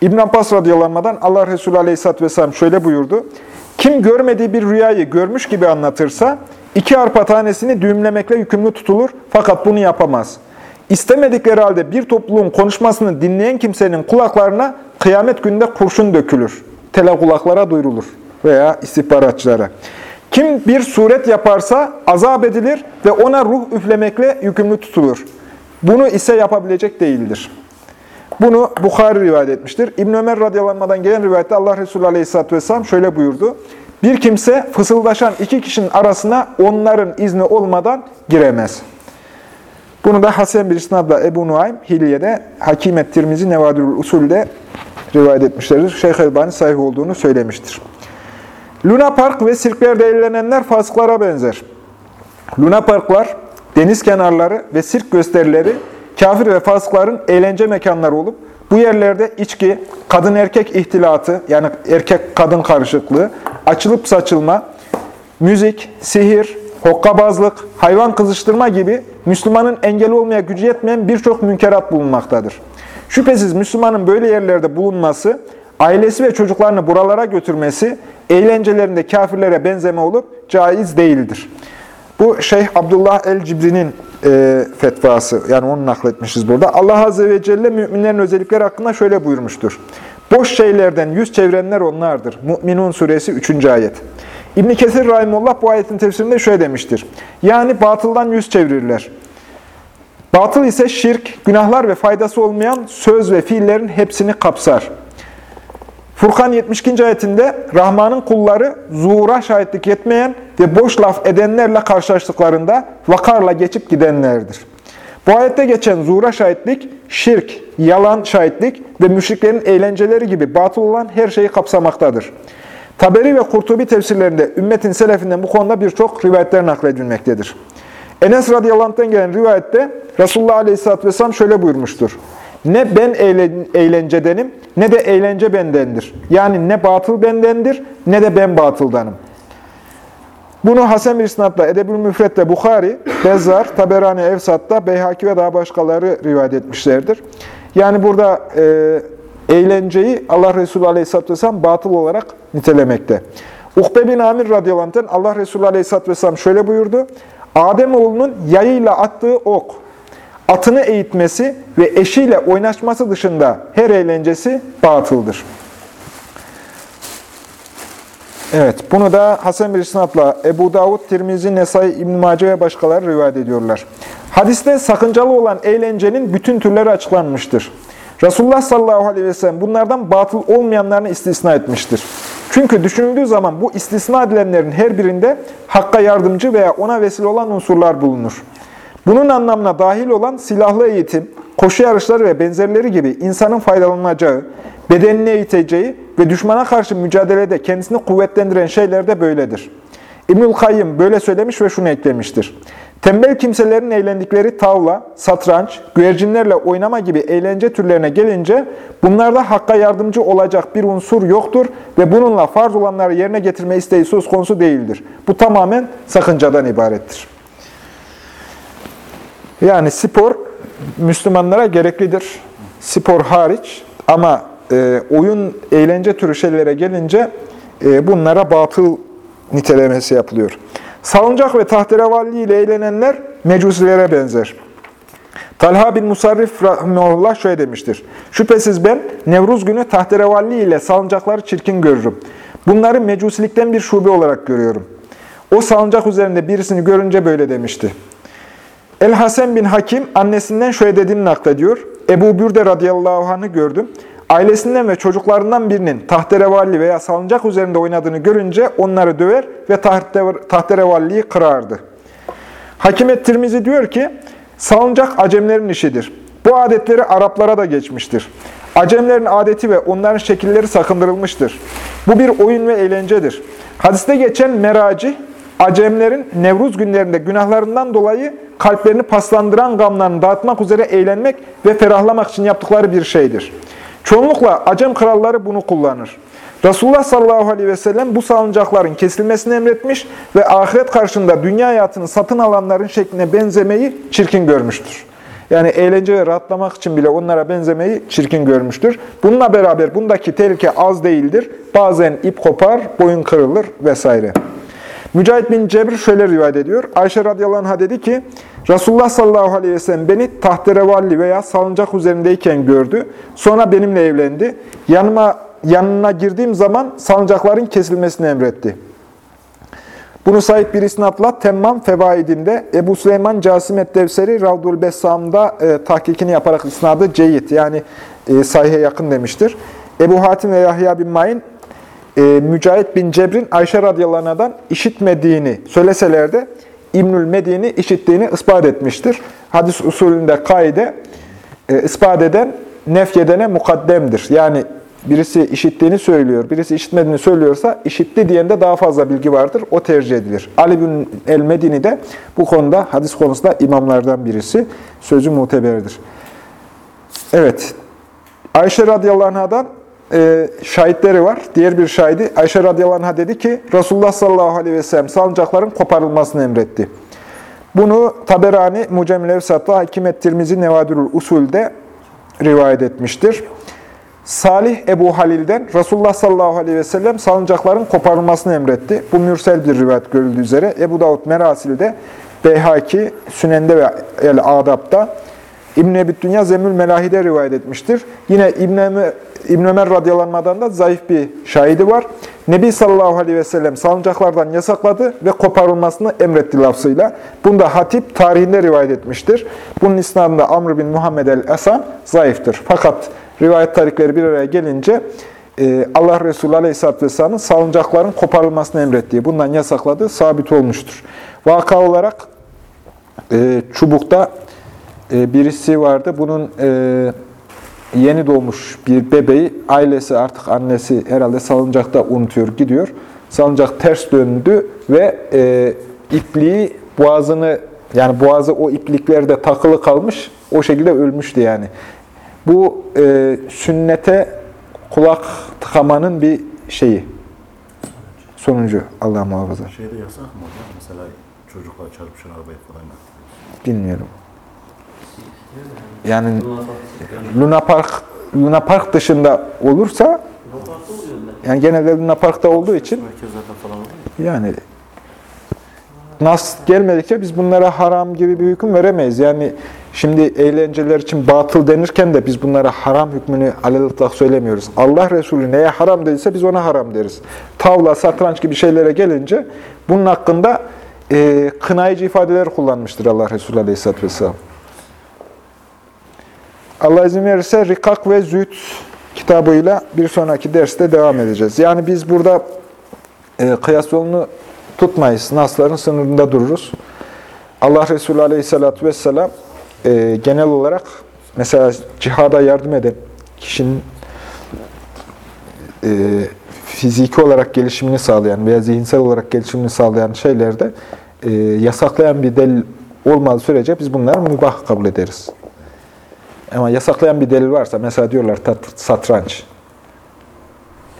İbn Abbas radıyallahu Allah Resulü aleyhisselatü vesselam şöyle buyurdu. Kim görmediği bir rüyayı görmüş gibi anlatırsa, iki arpa tanesini düğümlemekle yükümlü tutulur fakat bunu yapamaz. İstemedikleri halde bir topluluğun konuşmasını dinleyen kimsenin kulaklarına kıyamet günde kurşun dökülür. Tele kulaklara duyurulur veya istihbaratçılara. Kim bir suret yaparsa azap edilir ve ona ruh üflemekle yükümlü tutulur. Bunu ise yapabilecek değildir. Bunu Bukhari rivayet etmiştir. İbn Ömer radıyallahu gelen rivayette Allah Resulü aleyhisselatü vesselam şöyle buyurdu. Bir kimse fısıldaşan iki kişinin arasına onların izni olmadan giremez. Bunu da Hasan bir isnadla Ebu Nuaym Hilye'de, Hakim Ettirmizi Nevadürül Usul'de rivayet etmişlerdir. Şeyh Elbani sahih olduğunu söylemiştir. Luna Park ve sirklerde eğlenenler fasıklara benzer. Luna Parklar, deniz kenarları ve sirk gösterileri kafir ve fasıkların eğlence mekanları olup bu yerlerde içki, kadın erkek ihtilatı yani erkek kadın karışıklığı, açılıp saçılma, müzik, sihir, hokkabazlık, hayvan kızıştırma gibi Müslümanın engeli olmaya gücü yetmeyen birçok münkerat bulunmaktadır. Şüphesiz Müslümanın böyle yerlerde bulunması, ailesi ve çocuklarını buralara götürmesi, eğlencelerinde kafirlere benzeme olup caiz değildir. Bu Şeyh Abdullah el-Cibri'nin e, fetvası. Yani onu nakletmişiz burada. Allah Azze ve Celle müminlerin özellikleri hakkında şöyle buyurmuştur. Boş şeylerden yüz çevirenler onlardır. Mü'minun suresi 3. ayet. İbn Kesir Rahimullah bu ayetin tefsirinde şöyle demiştir. Yani batıldan yüz çevirirler. Batıl ise şirk, günahlar ve faydası olmayan söz ve fiillerin hepsini kapsar. Furkan 72. ayetinde Rahman'ın kulları zuhura şahitlik etmeyen ve boş laf edenlerle karşılaştıklarında vakarla geçip gidenlerdir. Bu ayette geçen zuhura şahitlik, şirk, yalan şahitlik ve müşriklerin eğlenceleri gibi batıl olan her şeyi kapsamaktadır. Taberi ve Kurtubi tefsirlerinde ümmetin selefinden bu konuda birçok rivayetler nakledilmektedir. Enes radıyallahu anh'tan gelen rivayette Resulullah aleyhisselatü vesselam şöyle buyurmuştur. Ne ben eğlen- eğlencedenim ne de eğlence bendendir. Yani ne batıl bendendir ne de ben batıldanım. Bunu Hasan bir isnatla Edebül Müfret'te Bukhari, Bezzar, Taberani Evsat'ta, Beyhaki ve daha başkaları rivayet etmişlerdir. Yani burada e, eğlenceyi Allah Resulü Aleyhisselatü Vesselam batıl olarak nitelemekte. Ukbe bin Amir radıyallahu anh'ten Allah Resulü Aleyhisselatü Vesselam şöyle buyurdu. Ademoğlunun yayıyla attığı ok, atını eğitmesi ve eşiyle oynaşması dışında her eğlencesi batıldır. Evet, bunu da Hasan bir isnatla Ebu Davud, Tirmizi, Nesai, İbn Mace ve başkaları rivayet ediyorlar. Hadiste sakıncalı olan eğlencenin bütün türleri açıklanmıştır. Resulullah sallallahu aleyhi ve sellem bunlardan batıl olmayanlarını istisna etmiştir. Çünkü düşünüldüğü zaman bu istisna edilenlerin her birinde hakka yardımcı veya ona vesile olan unsurlar bulunur. Bunun anlamına dahil olan silahlı eğitim, koşu yarışları ve benzerleri gibi insanın faydalanacağı, bedenini eğiteceği ve düşmana karşı mücadelede kendisini kuvvetlendiren şeyler de böyledir. İbnül Kayyım böyle söylemiş ve şunu eklemiştir. Tembel kimselerin eğlendikleri tavla, satranç, güvercinlerle oynama gibi eğlence türlerine gelince bunlarda hakka yardımcı olacak bir unsur yoktur ve bununla farz olanları yerine getirme isteği söz konusu değildir. Bu tamamen sakıncadan ibarettir. Yani spor Müslümanlara gereklidir. Spor hariç ama e, oyun, eğlence türü şeylere gelince e, bunlara batıl nitelemesi yapılıyor. Salıncak ve tahterevalli ile eğlenenler mecusilere benzer. Talha bin Musarrif rahmetullah şöyle demiştir. Şüphesiz ben Nevruz günü tahterevalli ile salıncakları çirkin görürüm. Bunları mecusilikten bir şube olarak görüyorum. O salıncak üzerinde birisini görünce böyle demişti. El-Hasen bin Hakim annesinden şöyle dediğini naklediyor. Ebu Bürde radıyallahu anh'ı gördüm. Ailesinden ve çocuklarından birinin tahterevalli veya salıncak üzerinde oynadığını görünce onları döver ve tahte- tahterevalliyi kırardı. Hakimet Tirmizi diyor ki, salıncak Acemlerin işidir. Bu adetleri Araplara da geçmiştir. Acemlerin adeti ve onların şekilleri sakındırılmıştır. Bu bir oyun ve eğlencedir. Hadiste geçen meraci, Acemlerin Nevruz günlerinde günahlarından dolayı kalplerini paslandıran gamlarını dağıtmak üzere eğlenmek ve ferahlamak için yaptıkları bir şeydir. Çoğunlukla Acem kralları bunu kullanır. Resulullah sallallahu aleyhi ve sellem bu salıncakların kesilmesini emretmiş ve ahiret karşında dünya hayatını satın alanların şekline benzemeyi çirkin görmüştür. Yani eğlence ve rahatlamak için bile onlara benzemeyi çirkin görmüştür. Bununla beraber bundaki tehlike az değildir. Bazen ip kopar, boyun kırılır vesaire. Mücahit bin Cebir şöyle rivayet ediyor. Ayşe radıyallahu anh'a dedi ki, Resulullah sallallahu aleyhi ve sellem beni tahterevalli veya salıncak üzerindeyken gördü. Sonra benimle evlendi. Yanıma yanına girdiğim zaman salıncakların kesilmesini emretti. Bunu sahip bir isnatla Temmam Fevaidinde Ebu Süleyman Casimet Devseri Ravdul Bessam'da e, tahkikini yaparak isnadı ceyit yani e, sahihe yakın demiştir. Ebu Hatim ve Yahya bin Mayin e, Mücahit bin Cebr'in Ayşe radıyallahu işitmediğini söyleseler de İbnül Medini işittiğini ispat etmiştir. Hadis usulünde kaide e, ispat eden nefyedene mukaddemdir. Yani birisi işittiğini söylüyor, birisi işitmediğini söylüyorsa işitti diyende daha fazla bilgi vardır. O tercih edilir. Ali bin el-Medini de bu konuda hadis konusunda imamlardan birisi. Sözü muteberdir. Evet. Ayşe radıyallahu e, şahitleri var. Diğer bir şahidi Ayşe radıyallahu anh'a dedi ki Resulullah sallallahu aleyhi ve sellem salıncakların koparılmasını emretti. Bunu Taberani Mucemil Evsat'ta Hakimet Tirmizi Nevadürül Usul'de rivayet etmiştir. Salih Ebu Halil'den Resulullah sallallahu aleyhi ve sellem salıncakların koparılmasını emretti. Bu mürsel bir rivayet görüldüğü üzere. Ebu Davud Merasil'de, Beyhaki, Sünende ve El-Adab'da, İbn-i Ebi Dünya Zemül Melahide rivayet etmiştir. Yine İbn-i İbn Ömer radyalanmadan da zayıf bir şahidi var. Nebi sallallahu aleyhi ve sellem salıncaklardan yasakladı ve koparılmasını emretti lafzıyla. Bunda hatip tarihinde rivayet etmiştir. Bunun isnadında Amr bin Muhammed el-Esan zayıftır. Fakat rivayet tarihleri bir araya gelince e, Allah Resulü aleyhisselatü vesselamın salıncakların koparılmasını emrettiği, bundan yasakladığı sabit olmuştur. Vaka olarak e, çubukta e, birisi vardı. Bunun yeni doğmuş bir bebeği, ailesi artık annesi herhalde salıncakta unutuyor, gidiyor. Salıncak ters döndü ve e, ipliği boğazını, yani boğazı o ipliklerde takılı kalmış, o şekilde ölmüştü yani. Bu e, sünnete kulak tıkamanın bir şeyi, sonucu Allah muhafaza. Şeyde yasak mı hocam? Mesela çocuklar çarpışan arabayı falan mı? Bilmiyorum. Yani. Luna Park Luna Park dışında olursa yani genelde Luna Park'ta olduğu için yani nas gelmedikçe biz bunlara haram gibi bir hüküm veremeyiz. Yani şimdi eğlenceler için batıl denirken de biz bunlara haram hükmünü alelıtlak söylemiyoruz. Allah Resulü neye haram dediyse biz ona haram deriz. Tavla, satranç gibi şeylere gelince bunun hakkında e, kınayıcı ifadeler kullanmıştır Allah Resulü Aleyhisselatü Vesselam. Allah izin verirse Rikak ve Züht kitabıyla bir sonraki derste devam edeceğiz. Yani biz burada e, kıyas yolunu tutmayız. Nasların sınırında dururuz. Allah Resulü Aleyhisselatü Vesselam e, genel olarak mesela cihada yardım eden kişinin e, fiziki olarak gelişimini sağlayan veya zihinsel olarak gelişimini sağlayan şeylerde e, yasaklayan bir delil olmadığı sürece biz bunları mübah kabul ederiz. Ama yasaklayan bir delil varsa, mesela diyorlar satranç,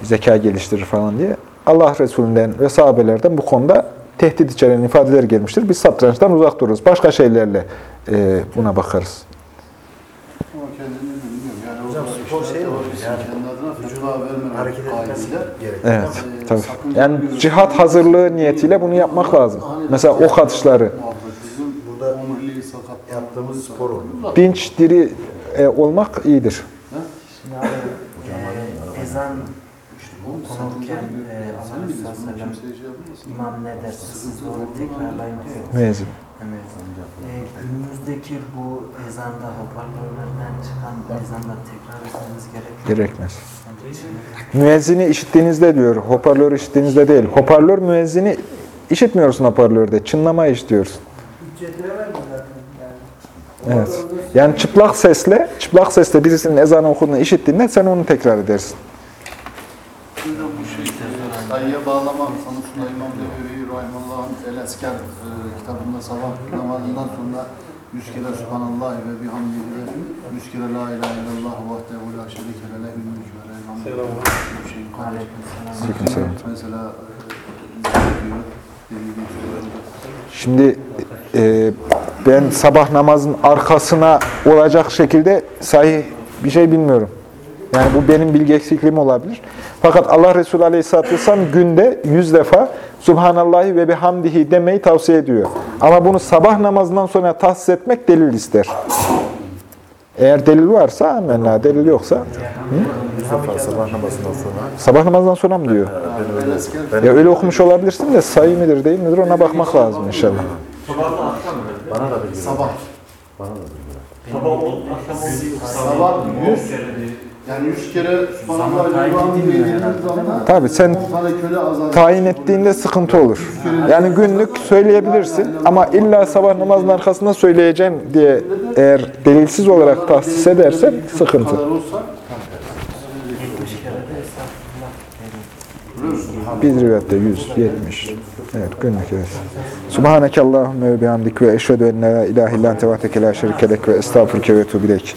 zeka geliştirir falan diye, Allah Resulü'nden ve sahabelerden bu konuda tehdit içeren ifadeler gelmiştir. Biz satrançtan uzak dururuz. Başka şeylerle e, buna bakarız. Ama kendini bilmiyorum. Yani Hocam orada spor işler şey de mi var. oluyor? Yani kendi adına fetva vermemek hareket etmesi kaydıyla. gerekiyor. Evet, Ee, tabii. Yani cihat hazırlığı niyetiyle bunu yapmak lazım. Mesela ok atışları, Burada omuriliği sakat. yaptığımız spor oluyor. dinç, diri e, olmak iyidir. Şimdi abi, e, ezan okunurken e, Allah sallallahu şey imam ne derse siz onu tekrarlayın diyor. Müezzin. Evet. E, günümüzdeki bu ezanda hoparlörlerden çıkan ezanda tekrar etmemiz gerekiyor. Gerekmez. Müezzini işittiğinizde diyor, hoparlörü işittiğinizde değil. Hoparlör müezzini işitmiyorsun hoparlörde, çınlamayı işitiyorsun. Evet. Yani çıplak sesle, çıplak sesle birisinin ezanı okuduğunu işittiğinde sen onu tekrar edersin. Hocam bu şey, sayıya bağlama, konusunda İmam Nebevi Rahimullah'ın El Esker e, kitabında sabah namazından sonra 100 kere Subhanallah ve bihamdihi ve 100 kere La ilahe illallah vahdehu la şerike le lehül mülk ve lehül hamd. Şeyin kardeş. Aleykümselam. Mesela e. Şimdi e, ben sabah namazın arkasına olacak şekilde sahih bir şey bilmiyorum. Yani bu benim bilgi eksikliğim olabilir. Fakat Allah Resulü Aleyhisselatü Vesselam günde yüz defa Subhanallahi ve bihamdihi demeyi tavsiye ediyor. Ama bunu sabah namazından sonra tahsis etmek delil ister. Eğer delil varsa amenna, delil yoksa Mustafa sabah namazından sonra sabah namazından sonra mı diyor? Ya öyle okumuş olabilirsin de sayı midir değil midir ona bakmak lazım inşallah. Bana da bilgi sabah. Bana da bilgi Sabah 100 yani 100 kere Subhanallah ve bihamdihi dediğiniz zaman Tabii sen tayin ettiğinde sıkıntı olur. Yani günlük söyleyebilirsin ama illa sabah namazının arkasında söyleyeceğim diye eğer delilsiz olarak tahsis edersen sıkıntı. kadar olsa 70 kere de estağfurullah derim. Bir rivayette 100, 70. Evet günlük evet. Subhaneke Allahümme ve bihamdik ve eşhedü en la ilahe illan tevahdeke la şerike lek ve estağfurke ve etubu ileyk.